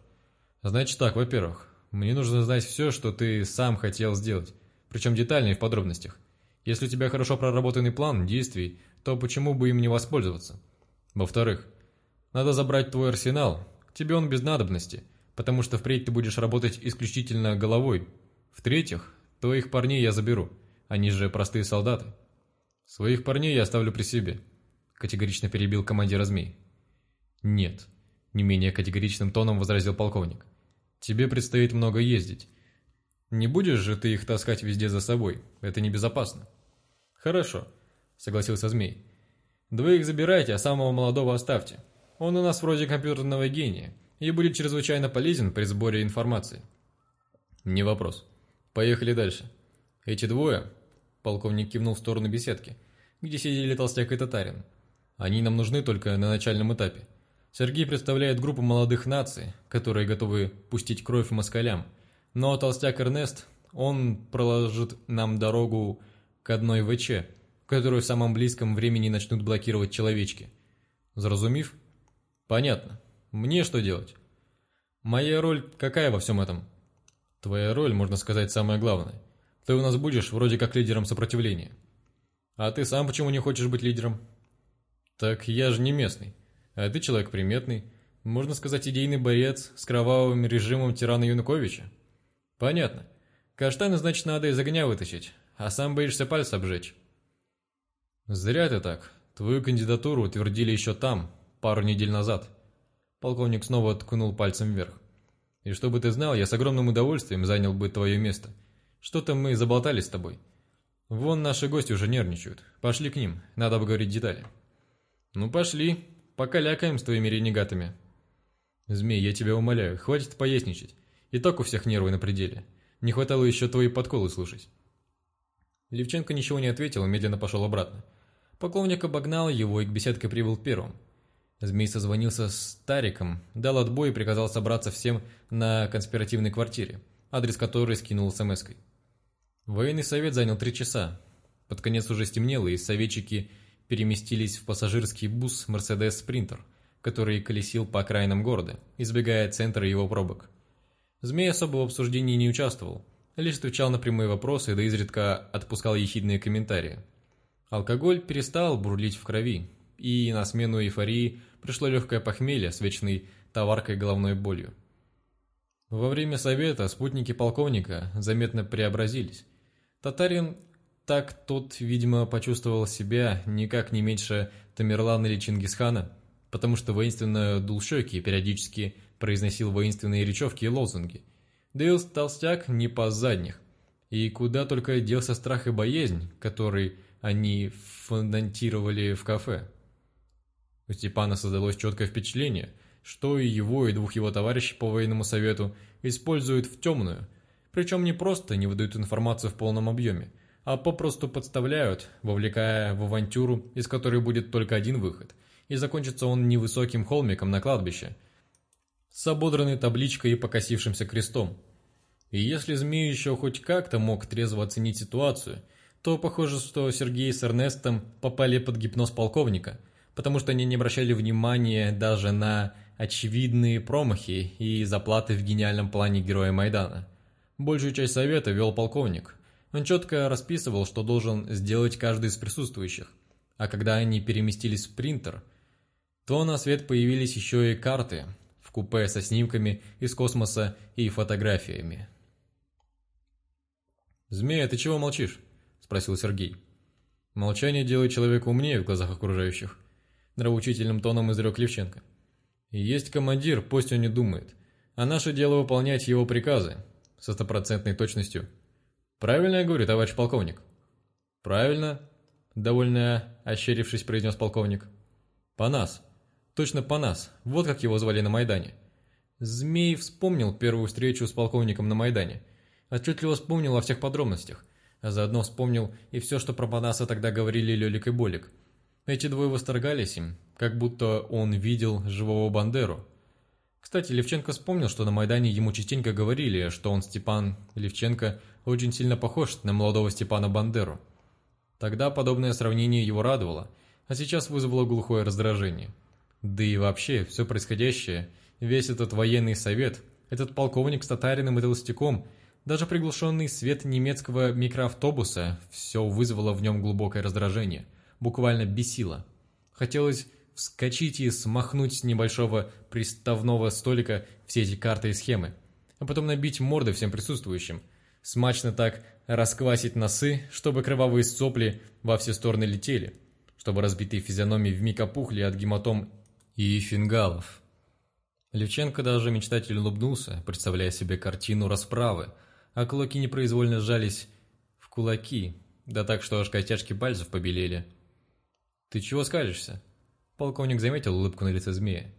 Speaker 1: Значит так, во-первых, мне нужно знать все, что ты сам хотел сделать, причем детально и в подробностях. Если у тебя хорошо проработанный план действий, то почему бы им не воспользоваться? Во-вторых, надо забрать твой арсенал, тебе он без надобности, потому что впредь ты будешь работать исключительно головой. В-третьих, твоих парней я заберу, они же простые солдаты. Своих парней я оставлю при себе, категорично перебил командира змей. Нет, не менее категоричным тоном возразил полковник. Тебе предстоит много ездить. Не будешь же ты их таскать везде за собой, это небезопасно. Хорошо, согласился Змей. «Двоих забирайте, а самого молодого оставьте. Он у нас вроде компьютерного гения и будет чрезвычайно полезен при сборе информации». «Не вопрос. Поехали дальше. Эти двое...» Полковник кивнул в сторону беседки, где сидели толстяк и татарин. «Они нам нужны только на начальном этапе. Сергей представляет группу молодых наций, которые готовы пустить кровь москалям, но толстяк Эрнест Он проложит нам дорогу к одной ВЧ, которую в самом близком времени начнут блокировать человечки. Заразумив? Понятно. Мне что делать? Моя роль какая во всем этом? Твоя роль, можно сказать, самая главная. Ты у нас будешь вроде как лидером сопротивления. А ты сам почему не хочешь быть лидером? Так я же не местный. А ты человек приметный. Можно сказать, идейный борец с кровавым режимом тирана Януковича. Понятно. Каштаны, значит, надо из огня вытащить, а сам боишься пальцы обжечь. Зря ты так. Твою кандидатуру утвердили еще там, пару недель назад. Полковник снова ткнул пальцем вверх. И чтобы ты знал, я с огромным удовольствием занял бы твое место. Что-то мы заболтались с тобой. Вон наши гости уже нервничают. Пошли к ним, надо обговорить детали. Ну пошли, пока лякаем с твоими ренегатами. Змей, я тебя умоляю, хватит поясничать. И так у всех нервы на пределе. Не хватало еще твои подколы слушать. Левченко ничего не ответил и медленно пошел обратно. Полковник обогнал его и к беседке прибыл первым. Змей созвонился с Тариком, дал отбой и приказал собраться всем на конспиративной квартире, адрес которой скинул смс-кой. Военный совет занял три часа. Под конец уже стемнело, и советчики переместились в пассажирский бус «Мерседес Спринтер», который колесил по окраинам города, избегая центра его пробок. Змей особо в обсуждении не участвовал, лишь отвечал на прямые вопросы, да изредка отпускал ехидные комментарии. Алкоголь перестал бурлить в крови, и на смену эйфории пришло легкое похмелье с вечной товаркой головной болью. Во время совета спутники полковника заметно преобразились. Татарин так тот, видимо, почувствовал себя никак не меньше Тамерлана или Чингисхана, потому что воинственно дул щеки и периодически произносил воинственные речевки и лозунги. И толстяк не по задних. И куда только делся страх и боязнь, который они фондантировали в кафе. У Степана создалось четкое впечатление, что и его, и двух его товарищей по военному совету используют в темную, причем не просто не выдают информацию в полном объеме, а попросту подставляют, вовлекая в авантюру, из которой будет только один выход, и закончится он невысоким холмиком на кладбище, с ободранной табличкой и покосившимся крестом. И если Змей еще хоть как-то мог трезво оценить ситуацию, то похоже, что Сергей с Эрнестом попали под гипноз полковника – потому что они не обращали внимания даже на очевидные промахи и заплаты в гениальном плане героя Майдана. Большую часть совета вел полковник. Он четко расписывал, что должен сделать каждый из присутствующих. А когда они переместились в принтер, то на свет появились еще и карты в купе со снимками из космоса и фотографиями. «Змея, ты чего молчишь?» – спросил Сергей. Молчание делает человека умнее в глазах окружающих нравоучительным тоном изрек Левченко. «Есть командир, пусть он не думает. А наше дело выполнять его приказы со стопроцентной точностью. Правильно я говорю, товарищ полковник?» «Правильно», — довольно ощерившись, произнес полковник. «По нас. Точно по нас. Вот как его звали на Майдане». Змей вспомнил первую встречу с полковником на Майдане. Отчетливо вспомнил о всех подробностях. А заодно вспомнил и все, что про Панаса тогда говорили Лелик и Болик. Эти двое восторгались им, как будто он видел живого Бандеру. Кстати, Левченко вспомнил, что на Майдане ему частенько говорили, что он, Степан Левченко, очень сильно похож на молодого Степана Бандеру. Тогда подобное сравнение его радовало, а сейчас вызвало глухое раздражение. Да и вообще, все происходящее, весь этот военный совет, этот полковник с татариным и толстяком, даже приглушенный свет немецкого микроавтобуса, все вызвало в нем глубокое раздражение – буквально бесило. Хотелось вскочить и смахнуть с небольшого приставного столика все эти карты и схемы, а потом набить морды всем присутствующим, смачно так расквасить носы, чтобы кровавые сопли во все стороны летели, чтобы разбитые физиономии вмиг опухли от гематом и фингалов. Левченко даже мечтательно улыбнулся, представляя себе картину расправы, а кулаки непроизвольно сжались в кулаки, да так, что аж костяшки пальцев побелели. «Ты чего скалишься?» Полковник заметил улыбку на лице змея.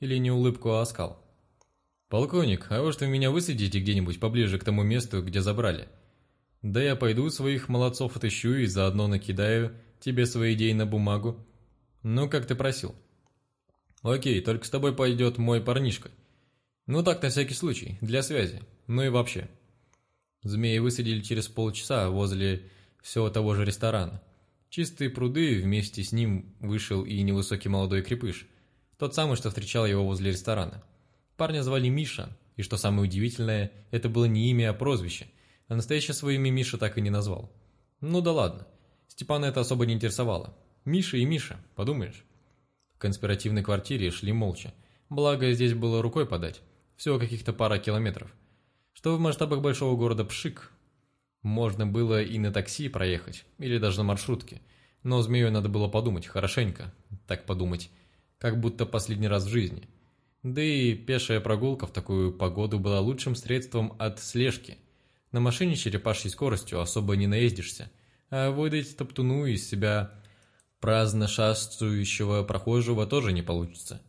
Speaker 1: Или не улыбку, а оскал. «Полковник, а может вы меня высадите где-нибудь поближе к тому месту, где забрали? Да я пойду своих молодцов отыщу и заодно накидаю тебе свои идеи на бумагу. Ну, как ты просил». «Окей, только с тобой пойдет мой парнишка. Ну так, на всякий случай, для связи. Ну и вообще». Змеи высадили через полчаса возле всего того же ресторана. Чистые пруды, вместе с ним вышел и невысокий молодой крепыш, тот самый, что встречал его возле ресторана. Парня звали Миша, и что самое удивительное, это было не имя, а прозвище, а настоящее свое имя Миша так и не назвал. Ну да ладно, Степана это особо не интересовало. Миша и Миша, подумаешь. В конспиративной квартире шли молча, благо здесь было рукой подать, всего каких-то пара километров. Что в масштабах большого города Пшик. Можно было и на такси проехать, или даже на маршрутке. Но змею надо было подумать, хорошенько, так подумать, как будто последний раз в жизни. Да и пешая прогулка в такую погоду была лучшим средством от слежки. На машине черепашьей скоростью особо не наездишься, а выдать топтуну из себя праздно шастающего прохожего тоже не получится.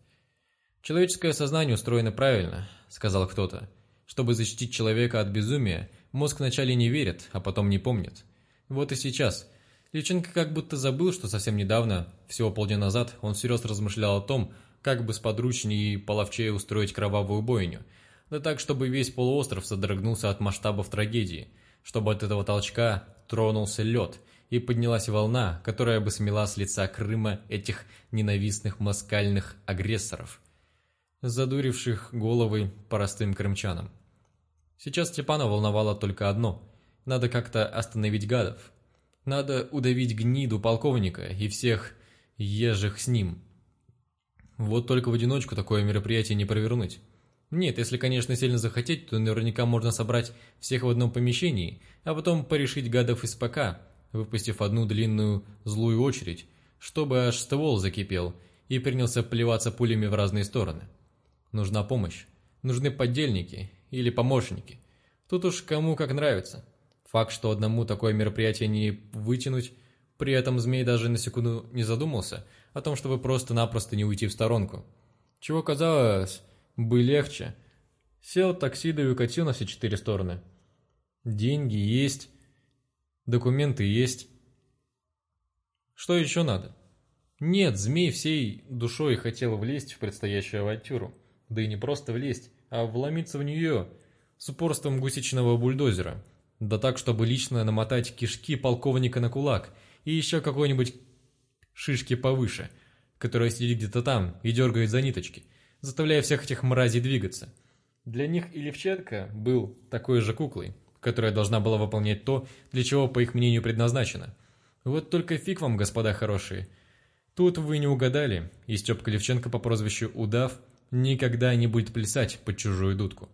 Speaker 1: «Человеческое сознание устроено правильно», — сказал кто-то. Чтобы защитить человека от безумия, мозг вначале не верит, а потом не помнит. Вот и сейчас. Личенко как будто забыл, что совсем недавно, всего полдня назад, он всерьез размышлял о том, как бы сподручнее и половчее устроить кровавую бойню. Да так, чтобы весь полуостров содрогнулся от масштабов трагедии, чтобы от этого толчка тронулся лед и поднялась волна, которая бы смела с лица Крыма этих ненавистных москальных агрессоров, задуривших головы простым крымчанам. Сейчас Степана волновало только одно – надо как-то остановить гадов. Надо удавить гниду полковника и всех ежих с ним. Вот только в одиночку такое мероприятие не провернуть. Нет, если, конечно, сильно захотеть, то наверняка можно собрать всех в одном помещении, а потом порешить гадов из ПК, выпустив одну длинную злую очередь, чтобы аж ствол закипел и принялся плеваться пулями в разные стороны. Нужна помощь. Нужны поддельники или помощники. Тут уж кому как нравится. Факт, что одному такое мероприятие не вытянуть, при этом змей даже на секунду не задумался о том, чтобы просто-напросто не уйти в сторонку. Чего казалось бы легче. Сел такси да и укатил на все четыре стороны. Деньги есть, документы есть. Что еще надо? Нет, змей всей душой хотел влезть в предстоящую авантюру. Да и не просто влезть, а вломиться в нее с упорством гусечного бульдозера. Да так, чтобы лично намотать кишки полковника на кулак и еще какой-нибудь шишки повыше, которая сидит где-то там и дергает за ниточки, заставляя всех этих мразей двигаться. Для них и Левченко был такой же куклой, которая должна была выполнять то, для чего, по их мнению, предназначена. Вот только фиг вам, господа хорошие. Тут вы не угадали, и Степка Левченко по прозвищу Удав никогда не будет плясать под чужую дудку.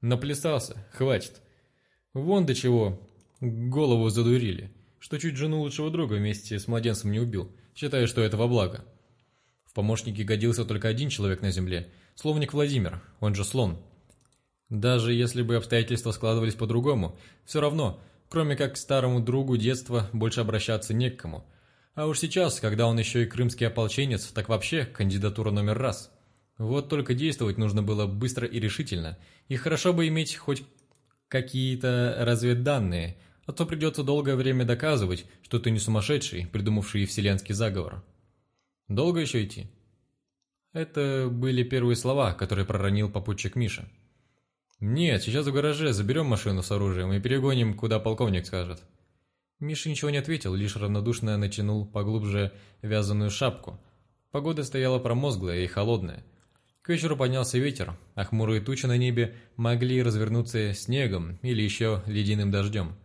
Speaker 1: Наплясался, хватит. Вон до чего голову задурили, что чуть жену лучшего друга вместе с младенцем не убил, считая, что это во благо. В помощнике годился только один человек на земле, словник Владимир, он же Слон. Даже если бы обстоятельства складывались по-другому, все равно, кроме как к старому другу детства, больше обращаться не к кому. А уж сейчас, когда он еще и крымский ополченец, так вообще кандидатура номер раз – вот только действовать нужно было быстро и решительно, и хорошо бы иметь хоть какие-то разведданные, а то придется долгое время доказывать, что ты не сумасшедший, придумавший вселенский заговор. Долго еще идти? Это были первые слова, которые проронил попутчик Миша. «Нет, сейчас в гараже заберем машину с оружием и перегоним, куда полковник скажет». Миша ничего не ответил, лишь равнодушно натянул поглубже вязаную шапку. Погода стояла промозглая и холодная. К вечеру поднялся ветер, а хмурые тучи на небе могли развернуться снегом или еще ледяным дождем.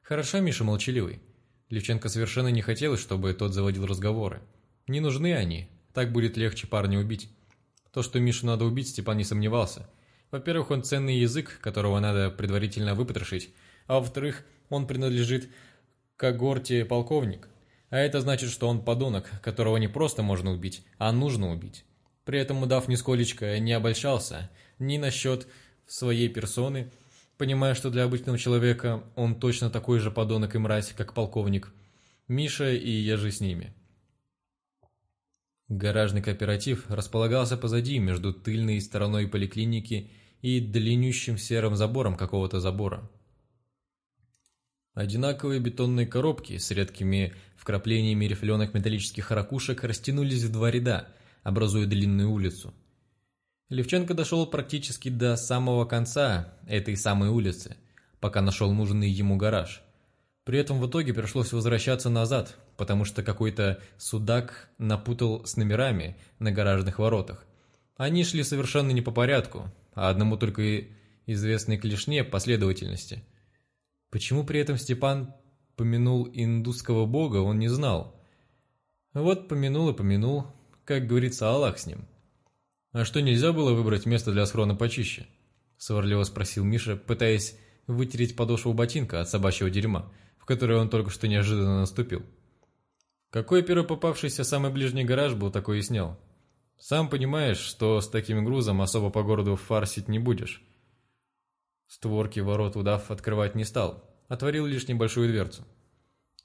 Speaker 1: Хорошо Миша молчаливый. Левченко совершенно не хотелось, чтобы тот заводил разговоры. Не нужны они, так будет легче парня убить. То, что Мишу надо убить, Степан не сомневался. Во-первых, он ценный язык, которого надо предварительно выпотрошить, а во-вторых, он принадлежит когорте полковник. А это значит, что он подонок, которого не просто можно убить, а нужно убить. При этом удав нисколечко не обольщался ни насчет своей персоны, понимая, что для обычного человека он точно такой же подонок и мразь, как полковник. Миша и Ежи с ними. Гаражный кооператив располагался позади, между тыльной стороной поликлиники и длиннющим серым забором какого-то забора. Одинаковые бетонные коробки с редкими вкраплениями рифленых металлических ракушек растянулись в два ряда – образуя длинную улицу. Левченко дошел практически до самого конца этой самой улицы. пока нашел нужный ему гараж. При этом в итоге пришлось возвращаться назад, потому что какой-то судак напутал с номерами на гаражных воротах. Они шли совершенно не по порядку, а одному только известной клешне последовательности. Почему при этом Степан помянул индусского бога, он не знал. Вот помянул и помянул, как говорится, Аллах с ним. «А что, нельзя было выбрать место для схрона почище?» — сварливо спросил Миша, пытаясь вытереть подошву ботинка от собачьего дерьма, в которое он только что неожиданно наступил. Какой первый попавшийся самый ближний гараж был, такой и снял. Сам понимаешь, что с таким грузом особо по городу фарсить не будешь. Створки ворот удав открывать не стал, отворил лишь небольшую дверцу.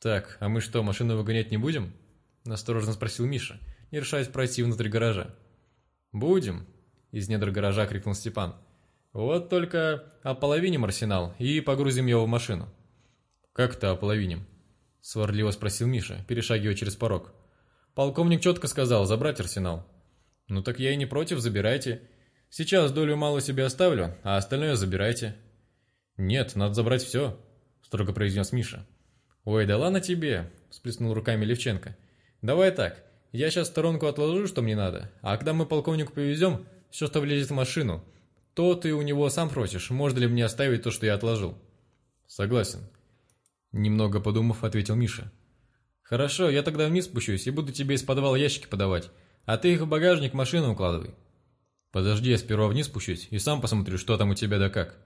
Speaker 1: «Так, а мы что, машину выгонять не будем?» – настороженно спросил Миша, не решаясь пройти внутрь гаража. «Будем!» – из недр гаража крикнул Степан. «Вот только ополовиним арсенал и погрузим его в машину». «Как-то ополовиним?» – сварливо спросил Миша, перешагивая через порог. «Полковник четко сказал забрать арсенал». «Ну так я и не против, забирайте. Сейчас долю мало себе оставлю, а остальное забирайте». «Нет, надо забрать все», – строго произнес Миша. «Ой, да ладно тебе», – всплеснул руками Левченко. «Давай так, я сейчас сторонку отложу, что мне надо, а когда мы полковнику повезем, все, что влезет в машину, то ты у него сам просишь, можно ли мне оставить то, что я отложил». «Согласен», – немного подумав, ответил Миша. «Хорошо, я тогда вниз спущусь и буду тебе из подвала ящики подавать, а ты их в багажник машину укладывай». «Подожди, я сперва вниз спущусь и сам посмотрю, что там у тебя да как».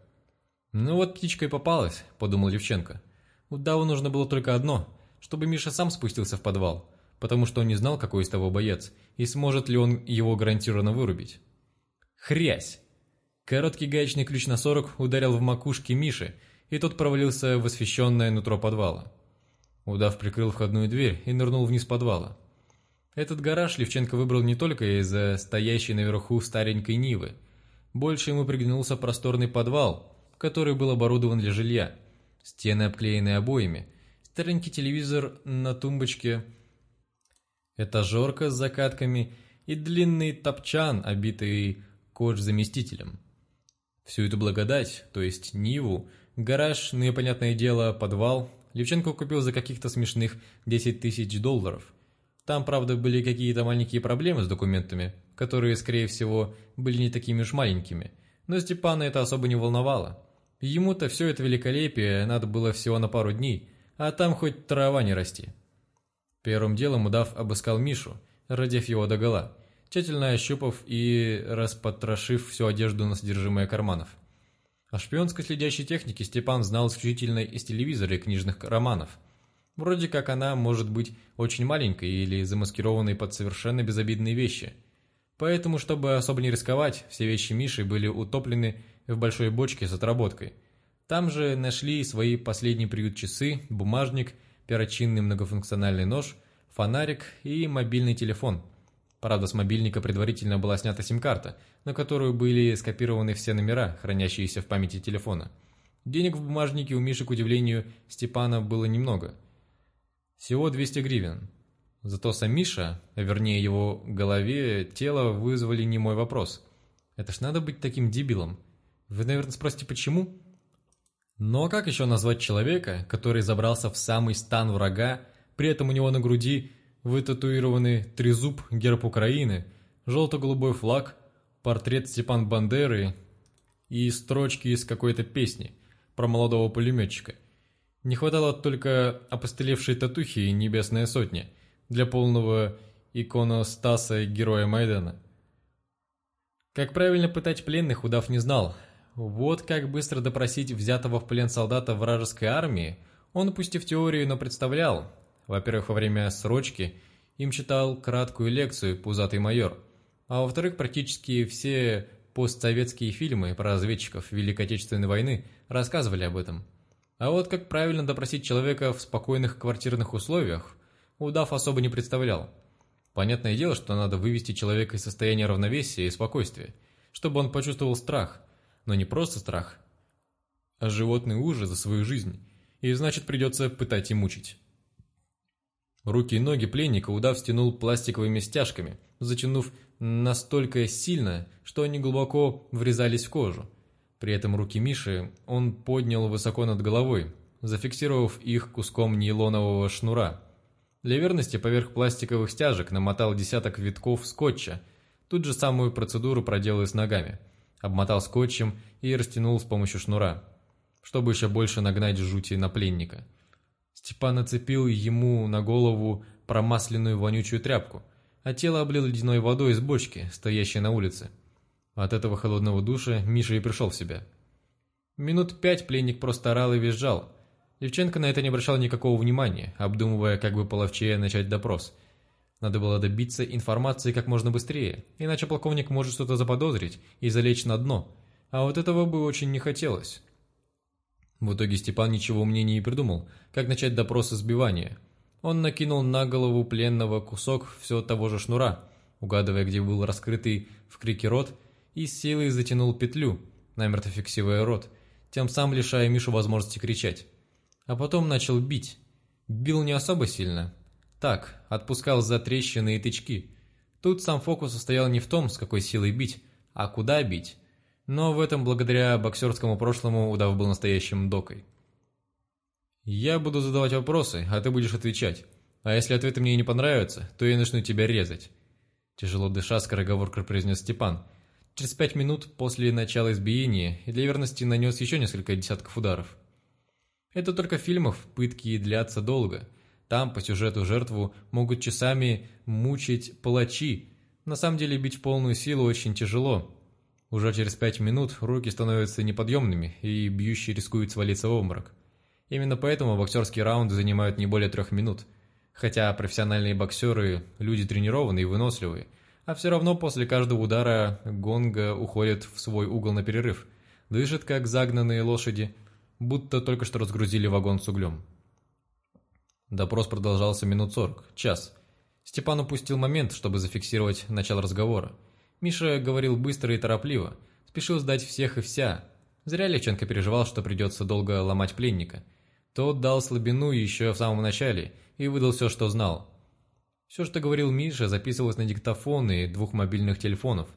Speaker 1: «Ну вот птичка и попалась», – подумал Девченко. Удаву нужно было только одно, чтобы Миша сам спустился в подвал, потому что он не знал, какой из того боец, и сможет ли он его гарантированно вырубить. Хрясь! Короткий гаечный ключ на 40 ударил в макушке Миши, и тот провалился в освещенное нутро подвала. Удав прикрыл входную дверь и нырнул вниз подвала. Этот гараж Левченко выбрал не только из-за стоящей наверху старенькой Нивы. Больше ему приглянулся просторный подвал, который был оборудован для жилья. Стены обклеены обоями, старенький телевизор на тумбочке, этажерка с закатками и длинный топчан, обитый кож-заместителем. Всю эту благодать, то есть Ниву, гараж, непонятное дело, подвал, Левченко купил за каких-то смешных 10 тысяч долларов. Там, правда, были какие-то маленькие проблемы с документами, которые, скорее всего, были не такими уж маленькими, но Степана это особо не волновало. Ему-то все это великолепие надо было всего на пару дней, а там хоть трава не расти. Первым делом удав обыскал Мишу, родив его догола, тщательно ощупав и распотрошив всю одежду на содержимое карманов. О шпионской следящей технике Степан знал исключительно из телевизора и книжных романов – Вроде как она может быть очень маленькой или замаскированной под совершенно безобидные вещи. Поэтому, чтобы особо не рисковать, все вещи Миши были утоплены в большой бочке с отработкой. Там же нашли свои последний приют часы, бумажник, перочинный многофункциональный нож, фонарик и мобильный телефон. Правда, с мобильника предварительно была снята сим-карта, на которую были скопированы все номера, хранящиеся в памяти телефона. Денег в бумажнике у Миши, к удивлению, Степана было немного – всего 200 гривен. Зато сам Миша, а вернее его голове, тело вызвали не мой вопрос. Это ж надо быть таким дебилом. Вы, наверное, спросите, почему? Но как еще назвать человека, который забрался в самый стан врага, при этом у него на груди вытатуированный трезуб, герб Украины, желто-голубой флаг, портрет Степан Бандеры и строчки из какой-то песни про молодого пулеметчика – не хватало только опостылевшей татухи и небесная сотня для полного иконостаса героя Майдана. Как правильно пытать пленных, удав не знал. Вот как быстро допросить взятого в плен солдата вражеской армии, он пусть и в теорию, но представлял. Во-первых, во время срочки им читал краткую лекцию «Пузатый майор», а во-вторых, практически все постсоветские фильмы про разведчиков Великой Отечественной войны рассказывали об этом. А вот как правильно допросить человека в спокойных квартирных условиях, удав особо не представлял. Понятное дело, что надо вывести человека из состояния равновесия и спокойствия, чтобы он почувствовал страх, но не просто страх, а животный ужас за свою жизнь, и значит придется пытать и мучить. Руки и ноги пленника удав стянул пластиковыми стяжками, затянув настолько сильно, что они глубоко врезались в кожу. При этом руки Миши он поднял высоко над головой, зафиксировав их куском нейлонового шнура. Для верности поверх пластиковых стяжек намотал десяток витков скотча. Тут же самую процедуру проделал с ногами. Обмотал скотчем и растянул с помощью шнура, чтобы еще больше нагнать жути на пленника. Степан нацепил ему на голову промасленную вонючую тряпку, а тело облил ледяной водой из бочки, стоящей на улице. От этого холодного душа Миша и пришел в себя. Минут пять пленник просто орал и визжал. Девчонка на это не обращала никакого внимания, обдумывая, как бы половчее начать допрос. Надо было добиться информации как можно быстрее, иначе полковник может что-то заподозрить и залечь на дно, а вот этого бы очень не хотелось. В итоге Степан ничего умнее не придумал, как начать допрос избивания. Он накинул на голову пленного кусок все того же шнура, угадывая, где был раскрытый в крике рот, и с силой затянул петлю, намертво фиксируя рот, тем самым лишая Мишу возможности кричать. А потом начал бить. Бил не особо сильно. Так, отпускал за трещины и тычки. Тут сам фокус состоял не в том, с какой силой бить, а куда бить. Но в этом благодаря боксерскому прошлому удав был настоящим докой. «Я буду задавать вопросы, а ты будешь отвечать. А если ответы мне не понравятся, то я начну тебя резать». Тяжело дыша, скороговоркой произнес Степан. Через пять минут после начала избиения и для верности нанес еще несколько десятков ударов. Это только в фильмах пытки длятся долго. Там по сюжету жертву могут часами мучить палачи. На самом деле бить в полную силу очень тяжело, уже через пять минут руки становятся неподъемными, и бьющий рискует свалиться в обморок. Именно поэтому боксерские раунды занимают не более трех минут. Хотя профессиональные боксеры – люди тренированные и выносливые, а все равно после каждого удара гонга уходят в свой угол на перерыв, дышат как загнанные лошади, будто только что разгрузили вагон с углем. Допрос продолжался минут сорок, час. Степан упустил момент, чтобы зафиксировать начало разговора. Миша говорил быстро и торопливо, спешил сдать всех и вся. Зря Левченко переживал, что придется долго ломать пленника. Тот дал слабину еще в самом начале и выдал все, что знал. Все, что говорил Миша, записывалось на диктофоны двух мобильных телефонов.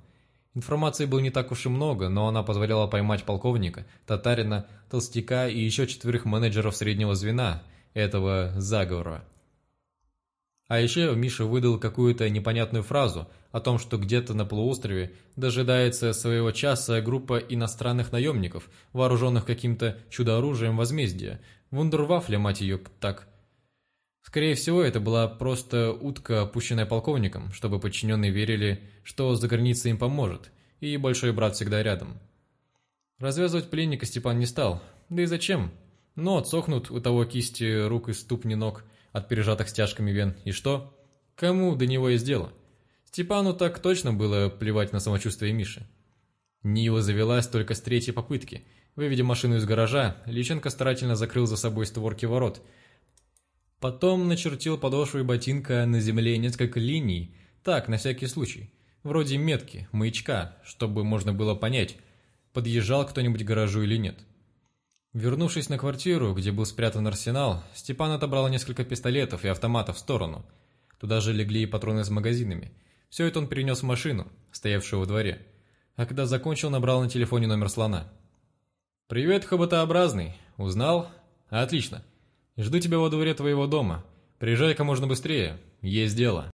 Speaker 1: Информации было не так уж и много, но она позволяла поймать полковника, татарина, толстяка и еще четверых менеджеров среднего звена этого заговора. А еще Миша выдал какую-то непонятную фразу о том, что где-то на полуострове дожидается своего часа группа иностранных наемников, вооруженных каким-то чудо-оружием возмездия. Вундервафля, мать ее, так. Скорее всего, это была просто утка, опущенная полковником, чтобы подчиненные верили, что за границей им поможет, и большой брат всегда рядом. Развязывать пленника Степан не стал, да и зачем? Но отсохнут у того кисти рук и ступни ног – от пережатых стяжками вен. И что? Кому до него есть дело? Степану так точно было плевать на самочувствие Миши. Нива завелась только с третьей попытки. Выведя машину из гаража, Личенко старательно закрыл за собой створки ворот. Потом начертил подошвой ботинка на земле несколько линий, так, на всякий случай. Вроде метки, маячка, чтобы можно было понять, подъезжал кто-нибудь к гаражу или нет. Вернувшись на квартиру, где был спрятан арсенал, Степан отобрал несколько пистолетов и автоматов в сторону. Туда же легли и патроны с магазинами. Все это он перенес в машину, стоявшую во дворе. А когда закончил, набрал на телефоне номер слона. «Привет, хоботообразный. Узнал? Отлично. Жду тебя во дворе твоего дома. Приезжай как можно быстрее. Есть дело».